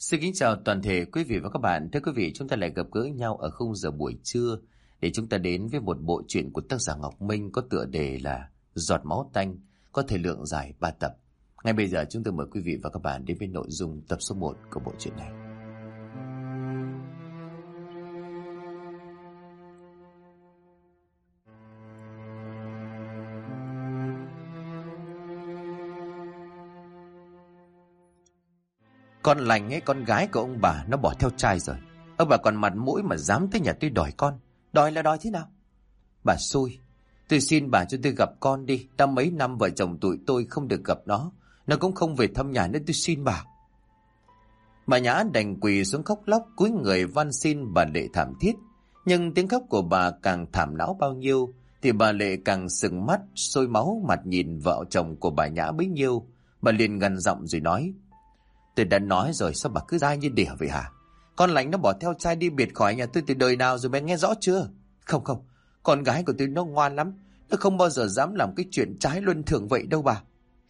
Xin kính chào toàn thể quý vị và các bạn. Thưa quý vị, chúng ta lại gặp gỡ nhau ở khung giờ buổi trưa để chúng ta đến với một bộ truyện của tác giả Ngọc Minh có tựa đề là Giọt máu tanh, có thể lượng dài 3 tập. Ngay bây giờ chúng tôi mời quý vị và các bạn đến với nội dung tập số 1 của bộ truyện này. Con lành ấy con gái của ông bà nó bỏ theo trai rồi. Ông bà còn mặt mũi mà dám tới nhà tôi đòi con. Đòi là đòi thế nào? Bà xui. Tôi xin bà cho tôi gặp con đi. Đã mấy năm vợ chồng tụi tôi không được gặp nó. Nó cũng không về thăm nhà nên tôi xin bà. Bà Nhã đành quỳ xuống khóc lóc cúi người van xin bà Lệ thảm thiết. Nhưng tiếng khóc của bà càng thảm não bao nhiêu thì bà Lệ càng sừng mắt, sôi máu mặt nhìn vợ chồng của bà Nhã bấy nhiêu. Bà liền gần giọng rồi nói Tôi đã nói rồi sao bà cứ dai như đỉa vậy hả? Con lạnh nó bỏ theo trai đi biệt khỏi nhà tôi từ đời nào rồi bé nghe rõ chưa? Không không, con gái của tôi nó ngoan lắm. Nó không bao giờ dám làm cái chuyện trái luân thường vậy đâu bà.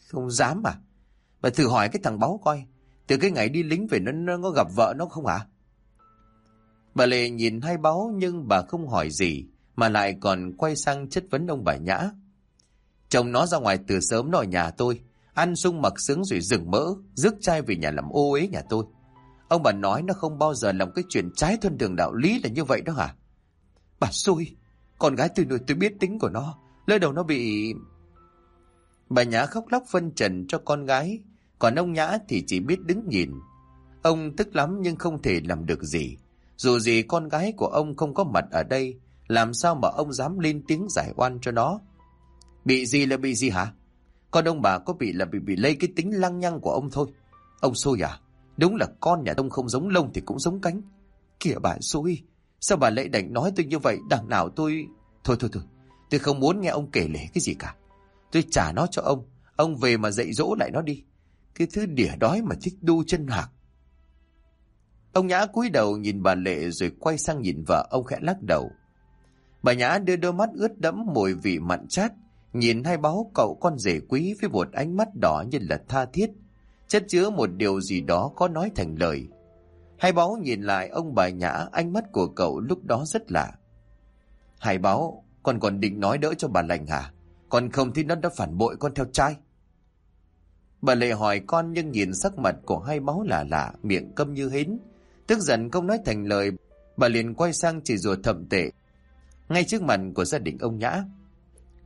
Không dám à? Bà thử hỏi cái thằng báu coi. Từ cái ngày đi lính về nó, nó có gặp vợ nó không hả? Bà Lệ nhìn hai báu nhưng bà không hỏi gì mà lại còn quay sang chất vấn ông bà Nhã. Chồng nó ra ngoài từ sớm nó ở nhà tôi. Ăn sung mặc sướng rồi dừng mỡ, rước trai về nhà làm ô uế nhà tôi. Ông bà nói nó không bao giờ làm cái chuyện trái thuần đường đạo lý là như vậy đó hả? Bà xui, con gái tôi nuôi tôi biết tính của nó, lỡ đầu nó bị... Bà Nhã khóc lóc phân trần cho con gái, còn ông Nhã thì chỉ biết đứng nhìn. Ông tức lắm nhưng không thể làm được gì. Dù gì con gái của ông không có mặt ở đây, làm sao mà ông dám lên tiếng giải oan cho nó? Bị gì là bị gì hả? Con ông bà có bị là bị bị lây cái tính lăng nhăng của ông thôi. Ông xôi à? Đúng là con nhà ông không giống lông thì cũng giống cánh. Kìa bà xôi, Sao bà lại đành nói tôi như vậy? Đằng nào tôi... Thôi thôi thôi. Tôi không muốn nghe ông kể lể cái gì cả. Tôi trả nó cho ông. Ông về mà dạy dỗ lại nó đi. Cái thứ đỉa đói mà thích đu chân hạc. Ông Nhã cúi đầu nhìn bà Lệ rồi quay sang nhìn vợ ông khẽ lắc đầu. Bà Nhã đưa đôi mắt ướt đẫm mùi vị mặn chát Nhìn hai báo cậu con rể quý với một ánh mắt đỏ như là tha thiết, chất chứa một điều gì đó có nói thành lời. Hai báo nhìn lại ông bà Nhã, ánh mắt của cậu lúc đó rất lạ. Hai báo, con còn định nói đỡ cho bà lành hả? con không thì nó đã phản bội con theo trai. Bà lệ hỏi con nhưng nhìn sắc mặt của hai báo lạ lạ, miệng câm như hến. Tức giận không nói thành lời, bà liền quay sang chỉ rùa thậm tệ. Ngay trước mặt của gia đình ông Nhã.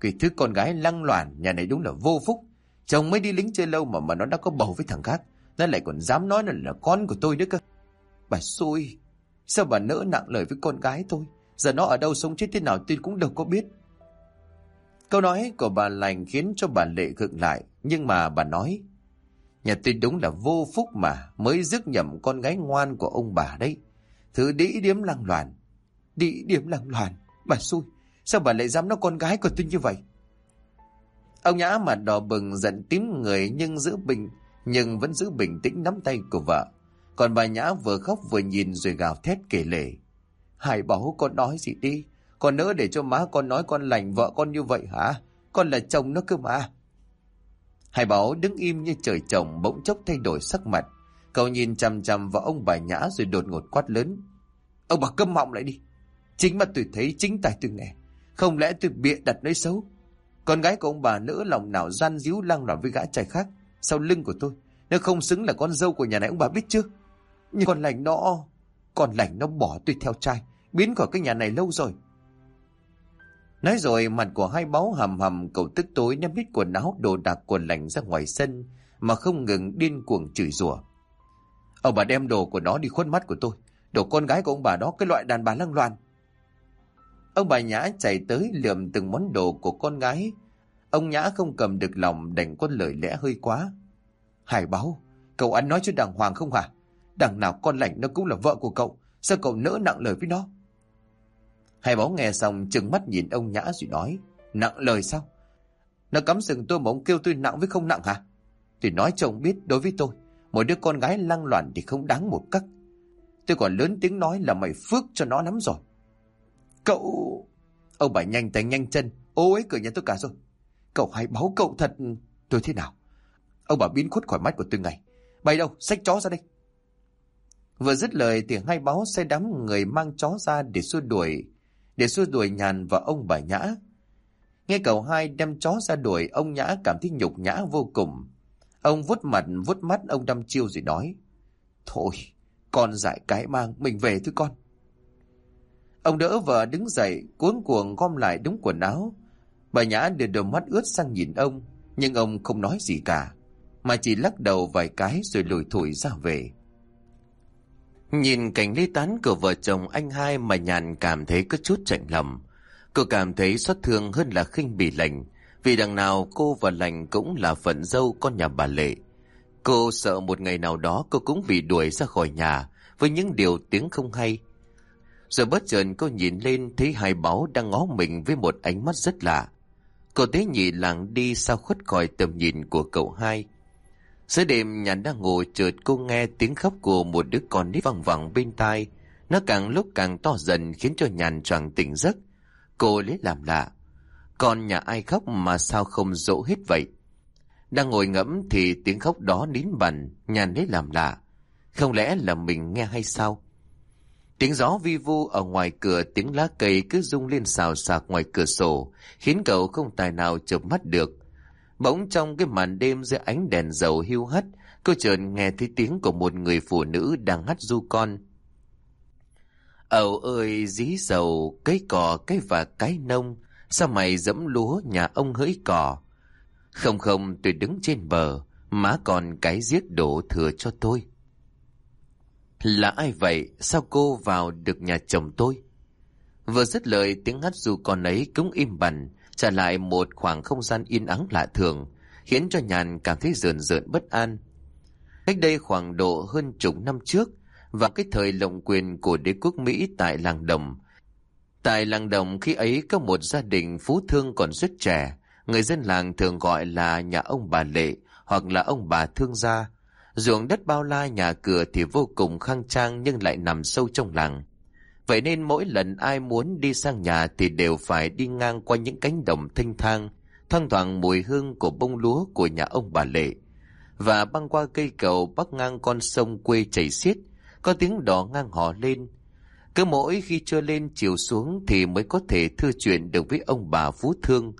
Cái thứ con gái lăng loàn, nhà này đúng là vô phúc. Chồng mới đi lính chơi lâu mà mà nó đã có bầu với thằng khác. Nó lại còn dám nói là, là con của tôi nữa cơ. Bà xui, sao bà nỡ nặng lời với con gái tôi? Giờ nó ở đâu sống chết thế nào tôi cũng đâu có biết. Câu nói của bà lành khiến cho bà lệ gượng lại. Nhưng mà bà nói, nhà tôi đúng là vô phúc mà mới dứt nhầm con gái ngoan của ông bà đấy. Thứ đĩ điếm lăng loàn. Đĩ điếm lăng loàn, bà xui. Sao bà lại dám nói con gái của tôi như vậy? Ông Nhã mặt đỏ bừng giận tím người nhưng giữ bình nhưng vẫn giữ bình tĩnh nắm tay của vợ. Còn bà Nhã vừa khóc vừa nhìn rồi gào thét kể lể. Hải bảo con nói gì đi. Con nỡ để cho má con nói con lành vợ con như vậy hả? Con là chồng nó cơ mà. Hải bảo đứng im như trời chồng bỗng chốc thay đổi sắc mặt. Cậu nhìn chằm chằm vào ông bà Nhã rồi đột ngột quát lớn. Ông bà câm mọng lại đi. Chính mà tôi thấy, chính tay tôi nghe. Không lẽ tôi bịa đặt nơi xấu? Con gái của ông bà nữ lòng nào gian díu lăng loạn với gã trai khác. Sau lưng của tôi. Nếu không xứng là con dâu của nhà này, ông bà biết chưa? Nhưng con lành nó... Con lành nó bỏ tôi theo trai. Biến khỏi cái nhà này lâu rồi. Nói rồi, mặt của hai báu hầm hầm cậu tức tối, ném hết quần áo, đồ đạc, quần lành ra ngoài sân, mà không ngừng điên cuồng chửi rủa. Ông bà đem đồ của nó đi khuất mắt của tôi. Đồ con gái của ông bà đó, cái loại đàn bà lăng loàn. Ông bà Nhã chạy tới lượm từng món đồ của con gái. Ông Nhã không cầm được lòng đành có lời lẽ hơi quá. Hải báo, cậu ăn nói cho đàng hoàng không hả? Đằng nào con lành nó cũng là vợ của cậu. Sao cậu nỡ nặng lời với nó? Hải báo nghe xong chừng mắt nhìn ông Nhã rồi nói. Nặng lời sao? Nó cắm sừng tôi mà ông kêu tôi nặng với không nặng hả? Tôi nói cho ông biết đối với tôi. Một đứa con gái lăng loạn thì không đáng một cắc. Tôi còn lớn tiếng nói là mày phước cho nó lắm rồi. Cậu... Ông bà nhanh tay nhanh chân, ô ấy cửa nhà tôi cả rồi. Cậu hãy báo cậu thật... Tôi thế nào? Ông bà biến khuất khỏi mắt của tôi ngày. Bay đâu, xách chó ra đây. Vừa dứt lời thì hai báo xe đám người mang chó ra để xua đuổi, để xua đuổi nhàn và ông bà Nhã. Nghe cậu hai đem chó ra đuổi, ông Nhã cảm thấy nhục nhã vô cùng. Ông vuốt mặt, vuốt mắt ông đăm chiêu rồi nói. Thôi, con dại cái mang, mình về thôi con. Ông đỡ vợ đứng dậy, cuốn cuồng gom lại đúng quần áo. Bà Nhã đưa đôi mắt ướt sang nhìn ông, nhưng ông không nói gì cả, mà chỉ lắc đầu vài cái rồi lùi thủi ra về. Nhìn cảnh ly tán của vợ chồng anh hai mà nhàn cảm thấy có chút chạnh lòng. Cô cảm thấy xót thương hơn là khinh bỉ lành, vì đằng nào cô và lành cũng là phận dâu con nhà bà Lệ. Cô sợ một ngày nào đó cô cũng bị đuổi ra khỏi nhà với những điều tiếng không hay. Rồi bất chợt cô nhìn lên thấy hai báo đang ngó mình với một ánh mắt rất lạ. Cô tế nhị làng đi sao khuất khỏi tầm nhìn của cậu hai. Giữa đêm nhàn đang ngồi chợt cô nghe tiếng khóc của một đứa con nít văng vẳng bên tai. Nó càng lúc càng to dần khiến cho nhàn choàng tỉnh giấc. Cô lấy làm lạ. Con nhà ai khóc mà sao không dỗ hết vậy? Đang ngồi ngẫm thì tiếng khóc đó nín bẩn, nhàn lấy làm lạ. Không lẽ là mình nghe hay sao? Tiếng gió vi vu ở ngoài cửa tiếng lá cây cứ rung lên xào xạc ngoài cửa sổ, khiến cậu không tài nào chợp mắt được. Bỗng trong cái màn đêm dưới ánh đèn dầu hiu hắt, cô chợt nghe thấy tiếng của một người phụ nữ đang hát du con. Ầu ơi dí dầu, cây cỏ, cây và cái nông, sao mày dẫm lúa nhà ông hỡi cỏ? Không không tôi đứng trên bờ, má còn cái giết đổ thừa cho tôi. Là ai vậy? Sao cô vào được nhà chồng tôi? Vừa dứt lời tiếng hát dù con ấy cũng im bặt trả lại một khoảng không gian yên ắng lạ thường, khiến cho nhàn cảm thấy rờn rợn bất an. Cách đây khoảng độ hơn chục năm trước, vào cái thời lộng quyền của đế quốc Mỹ tại làng đồng. Tại làng đồng khi ấy có một gia đình phú thương còn rất trẻ, người dân làng thường gọi là nhà ông bà Lệ hoặc là ông bà thương gia. Ruộng đất bao la nhà cửa thì vô cùng khang trang nhưng lại nằm sâu trong làng. Vậy nên mỗi lần ai muốn đi sang nhà thì đều phải đi ngang qua những cánh đồng thanh thang, thoang thoảng mùi hương của bông lúa của nhà ông bà Lệ. Và băng qua cây cầu bắc ngang con sông quê chảy xiết, có tiếng đỏ ngang họ lên. Cứ mỗi khi trưa lên chiều xuống thì mới có thể thư chuyện được với ông bà Phú Thương.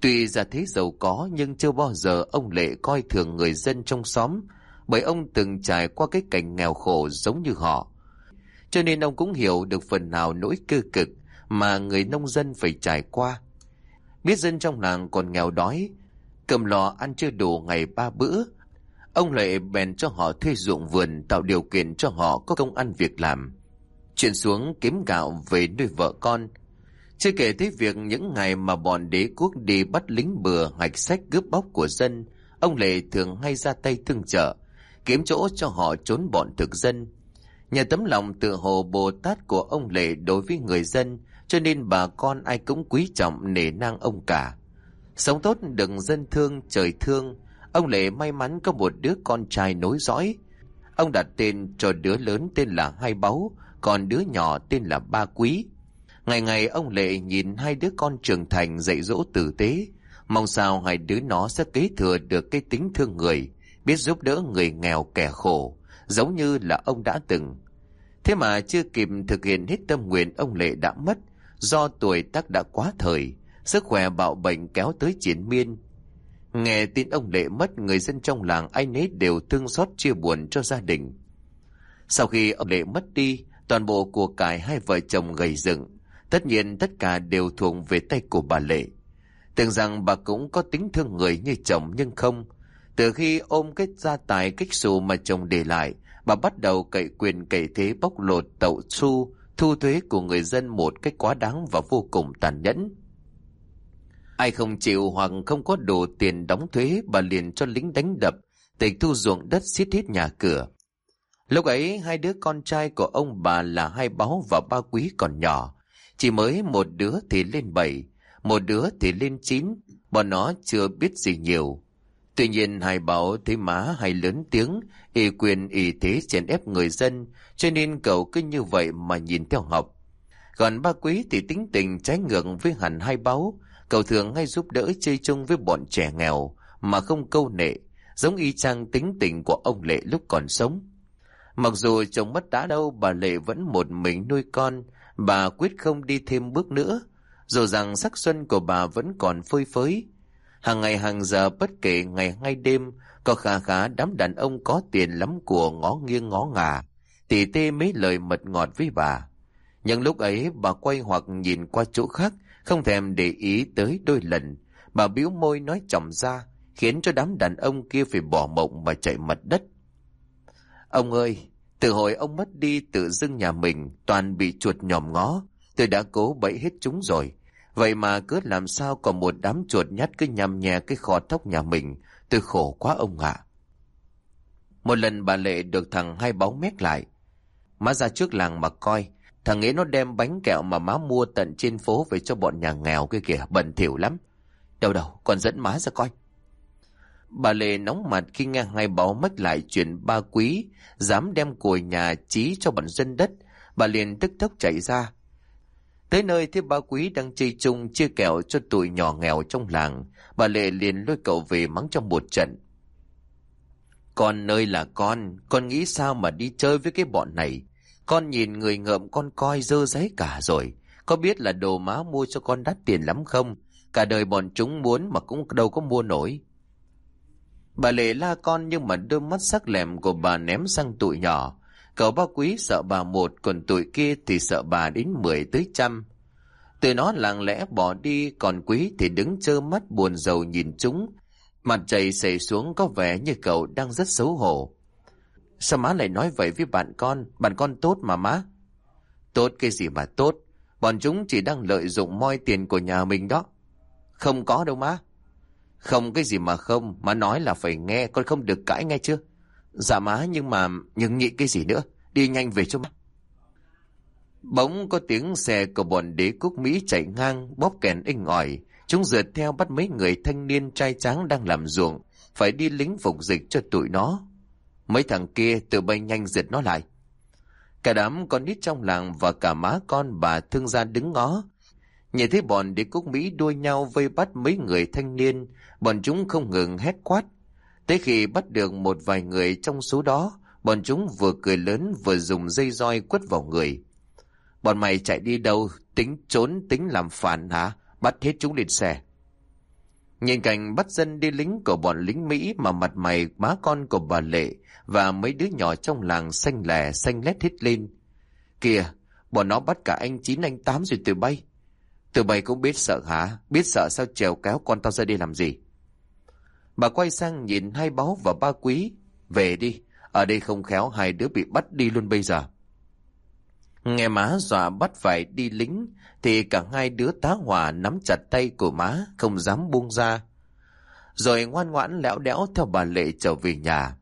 Tuy ra thế giàu có nhưng chưa bao giờ ông Lệ coi thường người dân trong xóm, bởi ông từng trải qua cái cảnh nghèo khổ giống như họ. Cho nên ông cũng hiểu được phần nào nỗi cơ cực mà người nông dân phải trải qua. Biết dân trong làng còn nghèo đói, cầm lò ăn chưa đủ ngày ba bữa. Ông lại bèn cho họ thuê ruộng vườn tạo điều kiện cho họ có công ăn việc làm. Chuyển xuống kiếm gạo về nuôi vợ con. Chưa kể tới việc những ngày mà bọn đế quốc đi bắt lính bừa hạch sách cướp bóc của dân, ông Lệ thường hay ra tay thương trợ, kiếm chỗ cho họ trốn bọn thực dân. Nhờ tấm lòng tự hồ Bồ Tát của ông Lệ đối với người dân, cho nên bà con ai cũng quý trọng nể nang ông cả. Sống tốt đừng dân thương trời thương, ông Lệ may mắn có một đứa con trai nối dõi. Ông đặt tên cho đứa lớn tên là Hai Báu, còn đứa nhỏ tên là Ba Quý. Ngày ngày ông Lệ nhìn hai đứa con trưởng thành dạy dỗ tử tế, mong sao hai đứa nó sẽ kế thừa được cái tính thương người, biết giúp đỡ người nghèo kẻ khổ, giống như là ông đã từng. Thế mà chưa kịp thực hiện hết tâm nguyện ông Lệ đã mất, do tuổi tác đã quá thời, sức khỏe bạo bệnh kéo tới chiến miên. Nghe tin ông Lệ mất, người dân trong làng ai nấy đều thương xót chia buồn cho gia đình. Sau khi ông Lệ mất đi, toàn bộ của cải hai vợ chồng gầy dựng, tất nhiên tất cả đều thuộc về tay của bà Lệ. Tưởng rằng bà cũng có tính thương người như chồng nhưng không, từ khi ôm cái gia tài kích xù mà chồng để lại, bà bắt đầu cậy quyền cậy thế bóc lột tậu xu, thu thuế của người dân một cách quá đáng và vô cùng tàn nhẫn. Ai không chịu hoặc không có đủ tiền đóng thuế, bà liền cho lính đánh đập, tịch thu ruộng đất xiết hết nhà cửa. Lúc ấy, hai đứa con trai của ông bà là hai báo và ba quý còn nhỏ. Chỉ mới một đứa thì lên bảy, một đứa thì lên chín, bọn nó chưa biết gì nhiều. Tuy nhiên hai bảo thấy má hay lớn tiếng, y quyền y thế chèn ép người dân, cho nên cậu cứ như vậy mà nhìn theo học. Còn ba quý thì tính tình trái ngược với hẳn hai báo, cậu thường hay giúp đỡ chơi chung với bọn trẻ nghèo, mà không câu nệ, giống y chang tính tình của ông Lệ lúc còn sống. Mặc dù chồng mất đã đâu, bà Lệ vẫn một mình nuôi con, bà quyết không đi thêm bước nữa, dù rằng sắc xuân của bà vẫn còn phơi phới. Hàng ngày hàng giờ bất kể ngày hay đêm, có khá khá đám đàn ông có tiền lắm của ngó nghiêng ngó ngả, tỉ tê mấy lời mật ngọt với bà. Nhưng lúc ấy bà quay hoặc nhìn qua chỗ khác, không thèm để ý tới đôi lần. Bà biếu môi nói chồng ra, khiến cho đám đàn ông kia phải bỏ mộng mà chạy mật đất. Ông ơi, từ hồi ông mất đi tự dưng nhà mình toàn bị chuột nhòm ngó, tôi đã cố bẫy hết chúng rồi. Vậy mà cứ làm sao còn một đám chuột nhắt cứ nhằm nhè cái kho thóc nhà mình, tôi khổ quá ông ạ. Một lần bà Lệ được thằng hai báu mét lại. Má ra trước làng mà coi, thằng ấy nó đem bánh kẹo mà má mua tận trên phố về cho bọn nhà nghèo kia kìa, bẩn thỉu lắm. Đâu đâu, còn dẫn má ra coi. Bà Lệ nóng mặt khi nghe hai báo mất lại chuyện ba quý, dám đem cùi nhà trí cho bọn dân đất, bà liền tức tốc chạy ra. Tới nơi thì ba quý đang chơi chung chia kẹo cho tụi nhỏ nghèo trong làng, bà Lệ liền lôi cậu về mắng trong một trận. Con nơi là con, con nghĩ sao mà đi chơi với cái bọn này? Con nhìn người ngợm con coi dơ giấy cả rồi. Có biết là đồ má mua cho con đắt tiền lắm không? Cả đời bọn chúng muốn mà cũng đâu có mua nổi. Bà Lệ la con nhưng mà đôi mắt sắc lẹm của bà ném sang tụi nhỏ. Cậu ba quý sợ bà một, còn tụi kia thì sợ bà đến mười tới trăm. Từ nó lặng lẽ bỏ đi, còn quý thì đứng trơ mắt buồn rầu nhìn chúng. Mặt chảy xảy xuống có vẻ như cậu đang rất xấu hổ. Sao má lại nói vậy với bạn con? Bạn con tốt mà má. Tốt cái gì mà tốt? Bọn chúng chỉ đang lợi dụng moi tiền của nhà mình đó. Không có đâu má. Không cái gì mà không, má nói là phải nghe, con không được cãi nghe chưa? Dạ má, nhưng mà, nhưng nghĩ cái gì nữa? Đi nhanh về cho má. Bỗng có tiếng xe của bọn đế quốc Mỹ chạy ngang, bóp kèn inh ỏi. Chúng rượt theo bắt mấy người thanh niên trai tráng đang làm ruộng, phải đi lính phục dịch cho tụi nó. Mấy thằng kia từ bay nhanh giật nó lại. Cả đám con nít trong làng và cả má con bà thương gia đứng ngó. Nhìn thấy bọn đế quốc Mỹ đua nhau vây bắt mấy người thanh niên, bọn chúng không ngừng hét quát. Tới khi bắt được một vài người trong số đó, bọn chúng vừa cười lớn vừa dùng dây roi quất vào người. Bọn mày chạy đi đâu, tính trốn tính làm phản hả? Bắt hết chúng lên xe. Nhìn cảnh bắt dân đi lính của bọn lính Mỹ mà mặt mày má con của bà Lệ và mấy đứa nhỏ trong làng xanh lẻ xanh lét hết lên. Kìa, bọn nó bắt cả anh chín anh tám rồi từ bay. Từ bay cũng biết sợ hả? Biết sợ sao trèo kéo con tao ra đi làm gì? Bà quay sang nhìn hai báo và ba quý. Về đi, ở đây không khéo hai đứa bị bắt đi luôn bây giờ. Nghe má dọa bắt phải đi lính, thì cả hai đứa tá hỏa nắm chặt tay của má, không dám buông ra. Rồi ngoan ngoãn lẽo đẽo theo bà Lệ trở về nhà.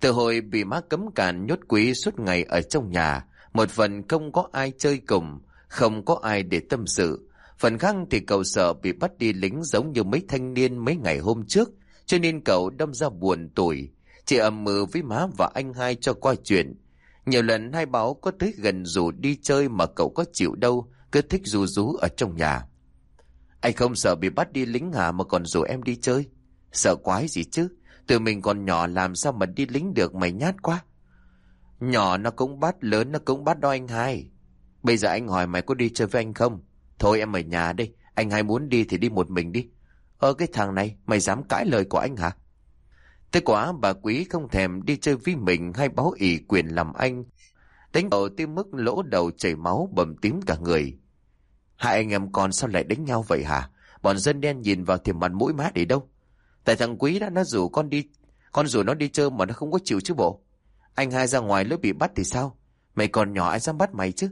Từ hồi bị má cấm cản nhốt quý suốt ngày ở trong nhà, một phần không có ai chơi cùng, không có ai để tâm sự. Phần khác thì cậu sợ bị bắt đi lính giống như mấy thanh niên mấy ngày hôm trước, cho nên cậu đâm ra buồn tuổi, chỉ ầm mừ với má và anh hai cho qua chuyện. Nhiều lần hai báo có tới gần rủ đi chơi mà cậu có chịu đâu, cứ thích rú rú ở trong nhà. Anh không sợ bị bắt đi lính hả mà còn rủ em đi chơi? Sợ quái gì chứ? Từ mình còn nhỏ làm sao mà đi lính được mày nhát quá. Nhỏ nó cũng bắt, lớn nó cũng bắt đó anh hai. Bây giờ anh hỏi mày có đi chơi với anh không? Thôi em ở nhà đây, anh hai muốn đi thì đi một mình đi. Ơ cái thằng này, mày dám cãi lời của anh hả? Thế quả bà quý không thèm đi chơi với mình hay báo ỷ quyền làm anh. Đánh đầu tới mức lỗ đầu chảy máu bầm tím cả người. Hai anh em con sao lại đánh nhau vậy hả? Bọn dân đen nhìn vào thì mặt mũi má để đâu? Tại thằng quý đã nó rủ con đi, con rủ nó đi chơi mà nó không có chịu chứ bộ. Anh hai ra ngoài lỡ bị bắt thì sao? Mày còn nhỏ ai dám bắt mày chứ?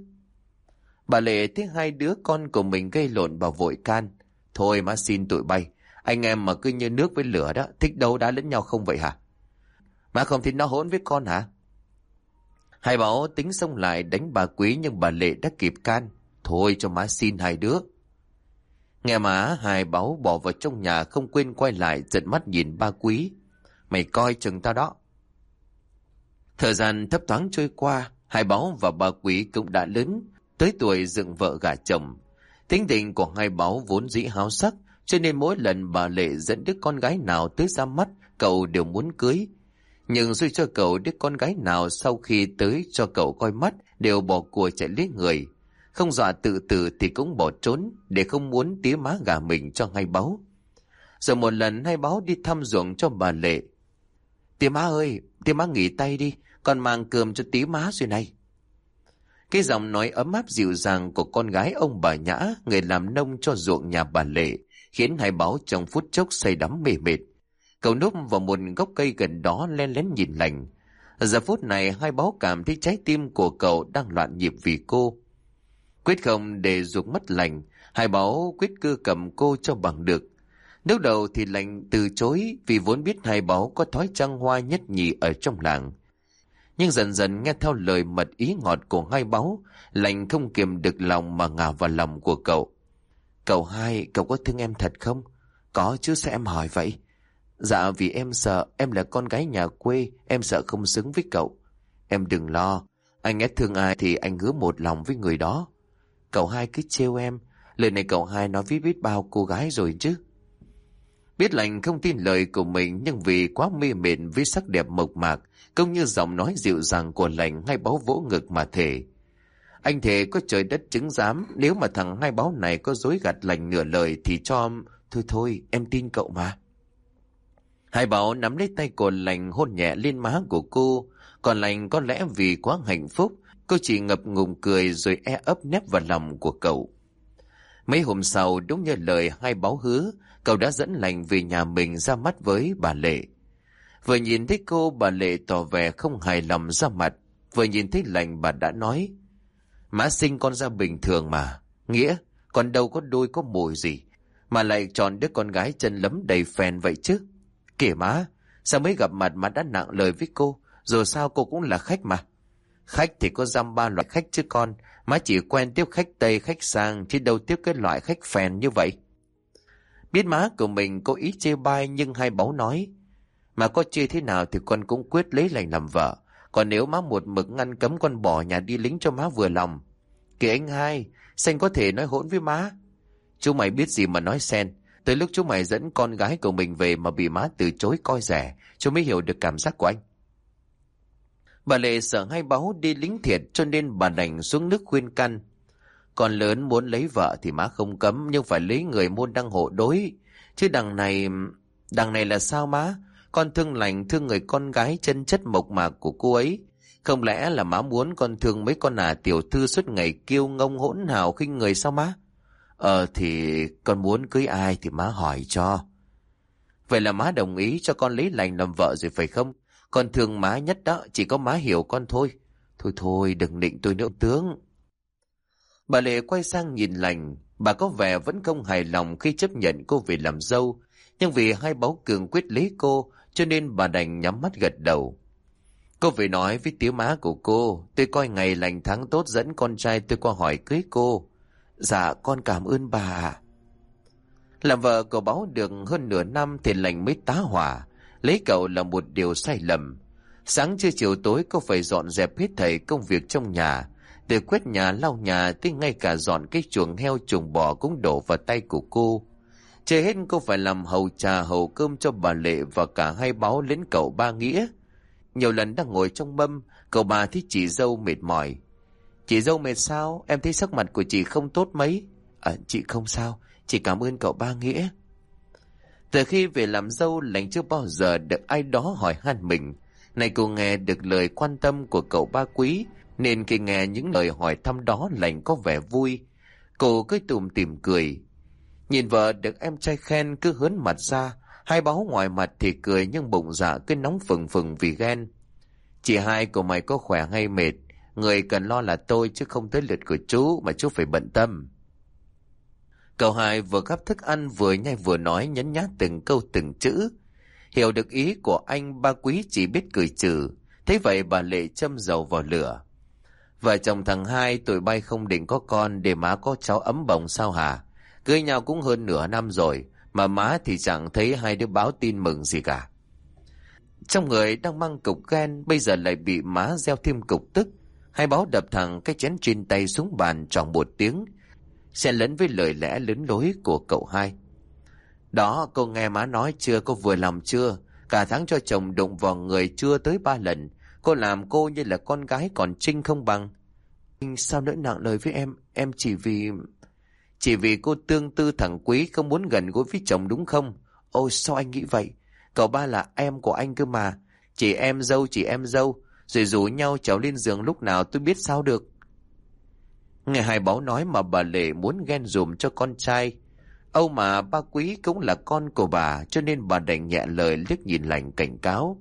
Bà Lệ thấy hai đứa con của mình gây lộn bà vội can. Thôi má xin tụi bay, anh em mà cứ như nước với lửa đó, thích đâu đá lẫn nhau không vậy hả? Má không thì nó hỗn với con hả? Hai bảo tính xông lại đánh bà quý nhưng bà Lệ đã kịp can. Thôi cho má xin hai đứa. Nghe má hai báo bỏ vào trong nhà không quên quay lại giận mắt nhìn ba quý. Mày coi chừng tao đó. Thời gian thấp thoáng trôi qua, hai báo và ba quý cũng đã lớn, tới tuổi dựng vợ gả chồng. Tính tình của hai báo vốn dĩ háo sắc, cho nên mỗi lần bà Lệ dẫn đứa con gái nào tới ra mắt, cậu đều muốn cưới. Nhưng duy cho cậu đứa con gái nào sau khi tới cho cậu coi mắt đều bỏ của chạy lấy người. Không dọa tự tử thì cũng bỏ trốn để không muốn tía má gà mình cho ngay báu. Rồi một lần hai báo đi thăm ruộng cho bà Lệ. Tía má ơi, tía má nghỉ tay đi, con mang cơm cho tí má rồi này. Cái giọng nói ấm áp dịu dàng của con gái ông bà Nhã, người làm nông cho ruộng nhà bà Lệ, khiến hai báo trong phút chốc say đắm mê mệt. Cậu núp vào một gốc cây gần đó len lén nhìn lành. Giờ phút này hai báo cảm thấy trái tim của cậu đang loạn nhịp vì cô. Quyết không để ruột mất lành, hai báo quyết cư cầm cô cho bằng được. Lúc đầu thì lành từ chối vì vốn biết hai báo có thói trăng hoa nhất nhì ở trong làng. Nhưng dần dần nghe theo lời mật ý ngọt của hai báo, lành không kiềm được lòng mà ngả vào lòng của cậu. Cậu hai, cậu có thương em thật không? Có chứ sao em hỏi vậy? Dạ vì em sợ, em là con gái nhà quê, em sợ không xứng với cậu. Em đừng lo, anh ghét thương ai thì anh hứa một lòng với người đó. Cậu hai cứ trêu em, lời này cậu hai nói với biết bao cô gái rồi chứ. Biết lành không tin lời của mình nhưng vì quá mê mệt với sắc đẹp mộc mạc, cũng như giọng nói dịu dàng của lành ngay báu vỗ ngực mà thể. Anh thề có trời đất chứng giám, nếu mà thằng hai báo này có dối gạt lành nửa lời thì cho... Thôi thôi, em tin cậu mà. Hai báo nắm lấy tay của lành hôn nhẹ lên má của cô, còn lành có lẽ vì quá hạnh phúc, cô chỉ ngập ngùng cười rồi e ấp nép vào lòng của cậu. Mấy hôm sau, đúng như lời hai báo hứa, cậu đã dẫn lành về nhà mình ra mắt với bà Lệ. Vừa nhìn thấy cô, bà Lệ tỏ vẻ không hài lòng ra mặt. Vừa nhìn thấy lành bà đã nói, Má sinh con ra bình thường mà. Nghĩa, con đâu có đôi có mùi gì. Mà lại tròn đứa con gái chân lấm đầy phèn vậy chứ. Kể má, sao mới gặp mặt mà đã nặng lời với cô, rồi sao cô cũng là khách mà. Khách thì có dăm ba loại khách chứ con, má chỉ quen tiếp khách Tây, khách sang, chứ đâu tiếp cái loại khách phèn như vậy. Biết má của mình có ý chê bai nhưng hai báu nói, mà có chê thế nào thì con cũng quyết lấy lành làm vợ. Còn nếu má một mực ngăn cấm con bỏ nhà đi lính cho má vừa lòng. Kìa anh hai, sen có thể nói hỗn với má. Chú mày biết gì mà nói sen. Tới lúc chú mày dẫn con gái của mình về mà bị má từ chối coi rẻ, chú mới hiểu được cảm giác của anh. Bà Lệ sợ hai báu đi lính thiệt cho nên bà đành xuống nước khuyên căn. Con lớn muốn lấy vợ thì má không cấm nhưng phải lấy người môn đăng hộ đối. Chứ đằng này... Đằng này là sao má? Con thương lành thương người con gái chân chất mộc mạc của cô ấy. Không lẽ là má muốn con thương mấy con à tiểu thư suốt ngày kêu ngông hỗn hào khinh người sao má? Ờ thì con muốn cưới ai thì má hỏi cho. Vậy là má đồng ý cho con lấy lành làm vợ rồi phải không? Con thương má nhất đó, chỉ có má hiểu con thôi. Thôi thôi, đừng định tôi nữa tướng. Bà Lệ quay sang nhìn lành, bà có vẻ vẫn không hài lòng khi chấp nhận cô về làm dâu, nhưng vì hai báu cường quyết lấy cô, cho nên bà đành nhắm mắt gật đầu. Cô phải nói với tiếu má của cô, tôi coi ngày lành tháng tốt dẫn con trai tôi qua hỏi cưới cô. Dạ, con cảm ơn bà. Làm vợ của báo được hơn nửa năm thì lành mới tá hỏa, lấy cậu là một điều sai lầm. Sáng trưa chiều tối cô phải dọn dẹp hết thảy công việc trong nhà, từ quét nhà lau nhà tới ngay cả dọn cái chuồng heo chuồng bò cũng đổ vào tay của cô. Chưa hết cô phải làm hầu trà hầu cơm cho bà Lệ và cả hai báo đến cậu ba nghĩa. Nhiều lần đang ngồi trong mâm, cậu bà thấy chị dâu mệt mỏi. Chị dâu mệt sao? Em thấy sắc mặt của chị không tốt mấy. À, chị không sao, chị cảm ơn cậu ba nghĩa. Từ khi về làm dâu, lành chưa bao giờ được ai đó hỏi han mình. Này cô nghe được lời quan tâm của cậu ba quý, nên khi nghe những lời hỏi thăm đó lành có vẻ vui. Cô cứ tùm tìm cười, Nhìn vợ được em trai khen cứ hớn mặt ra, hai báo ngoài mặt thì cười nhưng bụng dạ cứ nóng phừng phừng vì ghen. Chị hai của mày có khỏe hay mệt, người cần lo là tôi chứ không tới lượt của chú mà chú phải bận tâm. Cậu hai vừa gắp thức ăn vừa nhai vừa nói nhấn nhát từng câu từng chữ. Hiểu được ý của anh ba quý chỉ biết cười trừ, thế vậy bà Lệ châm dầu vào lửa. Vợ chồng thằng hai tuổi bay không định có con để má có cháu ấm bồng sao hả? Cưới nhau cũng hơn nửa năm rồi, mà má thì chẳng thấy hai đứa báo tin mừng gì cả. Trong người đang mang cục ghen, bây giờ lại bị má gieo thêm cục tức. Hai báo đập thẳng cái chén trên tay xuống bàn tròn một tiếng, xen lẫn với lời lẽ lớn lối của cậu hai. Đó, cô nghe má nói chưa, cô vừa làm chưa? Cả tháng cho chồng đụng vào người chưa tới ba lần. Cô làm cô như là con gái còn trinh không bằng. Sao nỡ nặng lời với em? Em chỉ vì... Chỉ vì cô tương tư thằng Quý không muốn gần gũi với chồng đúng không? Ôi sao anh nghĩ vậy? Cậu ba là em của anh cơ mà. Chỉ em dâu, chỉ em dâu. Rồi rủ nhau cháu lên giường lúc nào tôi biết sao được. Nghe hai báo nói mà bà Lệ muốn ghen dùm cho con trai. Âu mà ba quý cũng là con của bà cho nên bà đành nhẹ lời liếc nhìn lành cảnh cáo.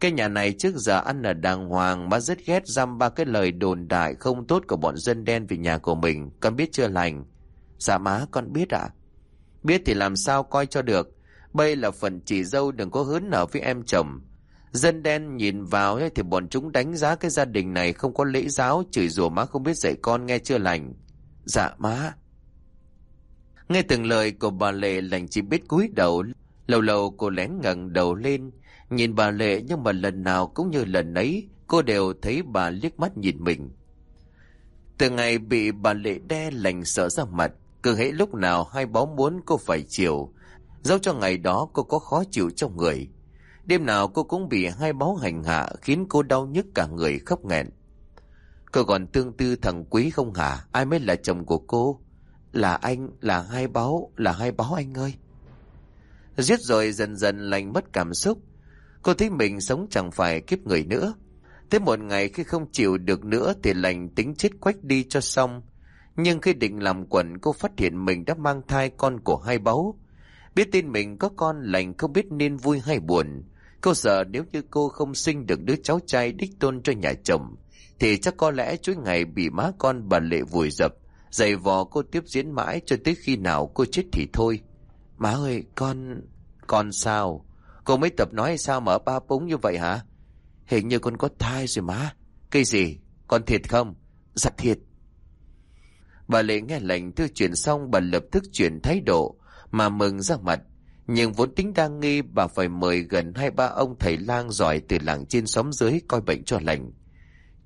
Cái nhà này trước giờ ăn ở đàng hoàng mà rất ghét giam ba cái lời đồn đại không tốt của bọn dân đen về nhà của mình. Con biết chưa lành? Dạ má con biết ạ. Biết thì làm sao coi cho được. Bây là phần chỉ dâu đừng có hớn nở với em chồng. Dân đen nhìn vào ấy, thì bọn chúng đánh giá cái gia đình này không có lễ giáo, chửi rủa má không biết dạy con nghe chưa lành. Dạ má. Nghe từng lời của bà Lệ lành chỉ biết cúi đầu, lâu lâu cô lén ngẩng đầu lên, nhìn bà Lệ nhưng mà lần nào cũng như lần ấy, cô đều thấy bà liếc mắt nhìn mình. Từ ngày bị bà Lệ đe lành sợ ra mặt, cứ hễ lúc nào hai báo muốn cô phải chiều, dẫu cho ngày đó cô có khó chịu trong người. Đêm nào cô cũng bị hai báo hành hạ khiến cô đau nhức cả người khóc nghẹn. Cô còn tương tư thằng quý không hả? Ai mới là chồng của cô? Là anh, là hai báo, là hai báo anh ơi. Giết rồi dần dần lành mất cảm xúc. Cô thấy mình sống chẳng phải kiếp người nữa. Thế một ngày khi không chịu được nữa thì lành tính chết quách đi cho xong. Nhưng khi định làm quần cô phát hiện mình đã mang thai con của hai báu. Biết tin mình có con lành không biết nên vui hay buồn. Cô sợ nếu như cô không sinh được đứa cháu trai đích tôn cho nhà chồng, thì chắc có lẽ chuỗi ngày bị má con bà Lệ vùi dập, dày vò cô tiếp diễn mãi cho tới khi nào cô chết thì thôi. Má ơi, con... Con sao? Cô mới tập nói sao mà ba búng như vậy hả? Hình như con có thai rồi má. Cái gì? Con thiệt không? Dạ thiệt. Bà Lệ nghe lệnh thư chuyển xong bà lập tức chuyển thái độ mà mừng ra mặt. Nhưng vốn tính đa nghi bà phải mời gần hai ba ông thầy lang giỏi từ làng trên xóm dưới coi bệnh cho lành.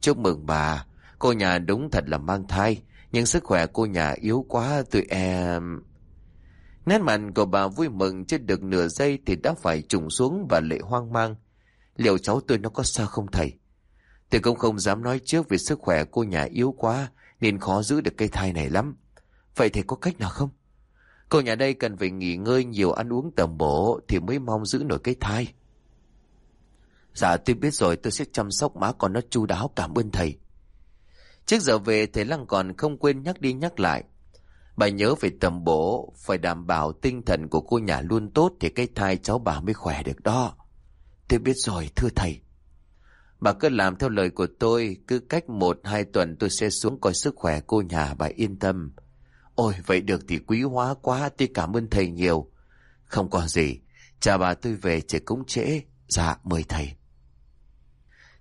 Chúc mừng bà, cô nhà đúng thật là mang thai, nhưng sức khỏe cô nhà yếu quá tụi em... Nét mặt của bà vui mừng chưa được nửa giây thì đã phải trùng xuống và lệ hoang mang. Liệu cháu tôi nó có sao không thầy? Tôi cũng không dám nói trước vì sức khỏe cô nhà yếu quá nên khó giữ được cây thai này lắm. Vậy thầy có cách nào không? Cô nhà đây cần phải nghỉ ngơi nhiều ăn uống tầm bổ thì mới mong giữ nổi cái thai. Dạ tôi biết rồi tôi sẽ chăm sóc má con nó chu đáo cảm ơn thầy. Trước giờ về thầy Lăng còn không quên nhắc đi nhắc lại. Bà nhớ phải tầm bổ, phải đảm bảo tinh thần của cô nhà luôn tốt thì cái thai cháu bà mới khỏe được đó. Tôi biết rồi thưa thầy. Bà cứ làm theo lời của tôi, cứ cách một hai tuần tôi sẽ xuống coi sức khỏe cô nhà bà yên tâm. Ôi vậy được thì quý hóa quá tôi cảm ơn thầy nhiều. Không có gì, cha bà tôi về chỉ cũng trễ. Dạ mời thầy.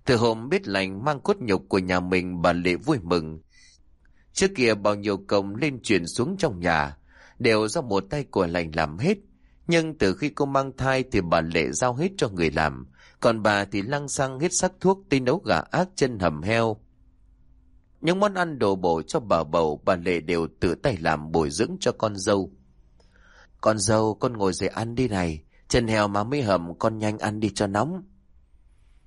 Từ hôm biết lành mang cốt nhục của nhà mình bà Lệ vui mừng. Trước kia bao nhiêu công lên chuyển xuống trong nhà, đều do một tay của lành làm hết. Nhưng từ khi cô mang thai thì bà Lệ giao hết cho người làm, còn bà thì lăng xăng hết sắc thuốc tới nấu gà ác chân hầm heo, những món ăn đồ bổ cho bà bầu, bà Lệ đều tự tay làm bồi dưỡng cho con dâu. Con dâu, con ngồi dậy ăn đi này, chân heo má mới hầm, con nhanh ăn đi cho nóng.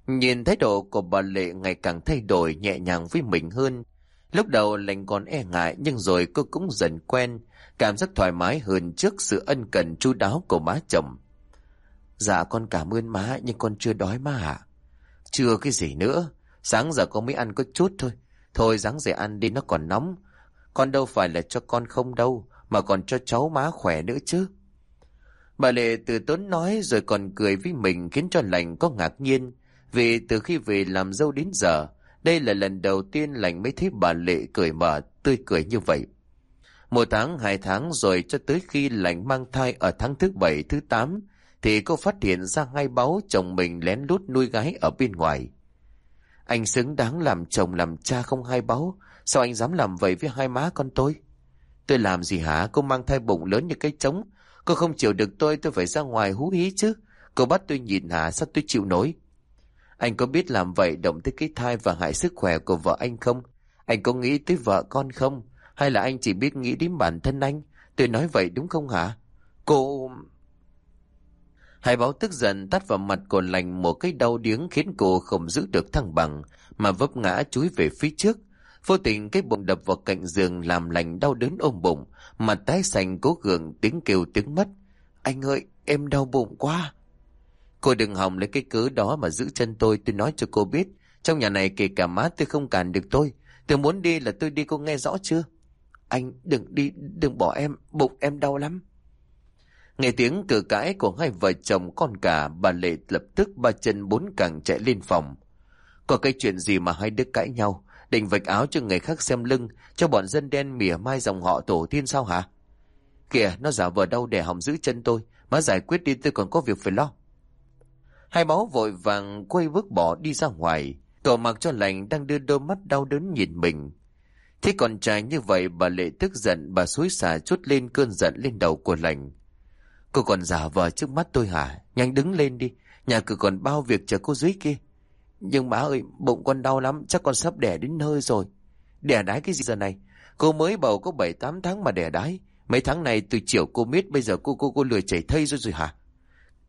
Nhìn thái độ của bà Lệ ngày càng thay đổi nhẹ nhàng với mình hơn. Lúc đầu lành còn e ngại nhưng rồi cô cũng dần quen, cảm giác thoải mái hơn trước sự ân cần chu đáo của má chồng. Dạ con cảm ơn má nhưng con chưa đói má ạ. Chưa cái gì nữa, sáng giờ con mới ăn có chút thôi, Thôi ráng dậy ăn đi nó còn nóng. Con đâu phải là cho con không đâu, mà còn cho cháu má khỏe nữa chứ. Bà Lệ từ tốn nói rồi còn cười với mình khiến cho lành có ngạc nhiên. Vì từ khi về làm dâu đến giờ, đây là lần đầu tiên lành mới thấy bà Lệ cười mở, tươi cười như vậy. Một tháng, hai tháng rồi cho tới khi lành mang thai ở tháng thứ bảy, thứ tám, thì cô phát hiện ra ngay báu chồng mình lén lút nuôi gái ở bên ngoài. Anh xứng đáng làm chồng làm cha không hai báu. Sao anh dám làm vậy với hai má con tôi? Tôi làm gì hả? Cô mang thai bụng lớn như cái trống. Cô không chịu được tôi, tôi phải ra ngoài hú hí chứ. Cô bắt tôi nhìn hả? Sao tôi chịu nổi? Anh có biết làm vậy động tới cái thai và hại sức khỏe của vợ anh không? Anh có nghĩ tới vợ con không? Hay là anh chỉ biết nghĩ đến bản thân anh? Tôi nói vậy đúng không hả? Cô... Hải báo tức giận tắt vào mặt của lành một cái đau điếng khiến cô không giữ được thăng bằng mà vấp ngã chúi về phía trước. Vô tình cái bụng đập vào cạnh giường làm lành đau đớn ôm bụng, mặt tái xanh cố gượng tiếng kêu tiếng mất. Anh ơi, em đau bụng quá. Cô đừng hòng lấy cái cớ đó mà giữ chân tôi, tôi nói cho cô biết. Trong nhà này kể cả má tôi không cản được tôi. Tôi muốn đi là tôi đi cô nghe rõ chưa? Anh đừng đi, đừng bỏ em, bụng em đau lắm. Nghe tiếng cử cãi của hai vợ chồng con cả, bà Lệ lập tức ba chân bốn càng chạy lên phòng. Có cái chuyện gì mà hai đứa cãi nhau, định vạch áo cho người khác xem lưng, cho bọn dân đen mỉa mai dòng họ tổ tiên sao hả? Kìa, nó giả vờ đâu để hỏng giữ chân tôi, má giải quyết đi tôi còn có việc phải lo. Hai máu vội vàng quay bước bỏ đi ra ngoài, cậu mặc cho lành đang đưa đôi mắt đau đớn nhìn mình. Thế còn trai như vậy bà Lệ tức giận bà xúi xả chút lên cơn giận lên đầu của lành. Cô còn giả vờ trước mắt tôi hả? Nhanh đứng lên đi. Nhà cửa còn bao việc chờ cô dưới kia. Nhưng má ơi, bụng con đau lắm, chắc con sắp đẻ đến nơi rồi. Đẻ đái cái gì giờ này? Cô mới bầu có 7-8 tháng mà đẻ đái. Mấy tháng này từ chiều cô biết bây giờ cô cô cô lười chảy thây rồi rồi hả?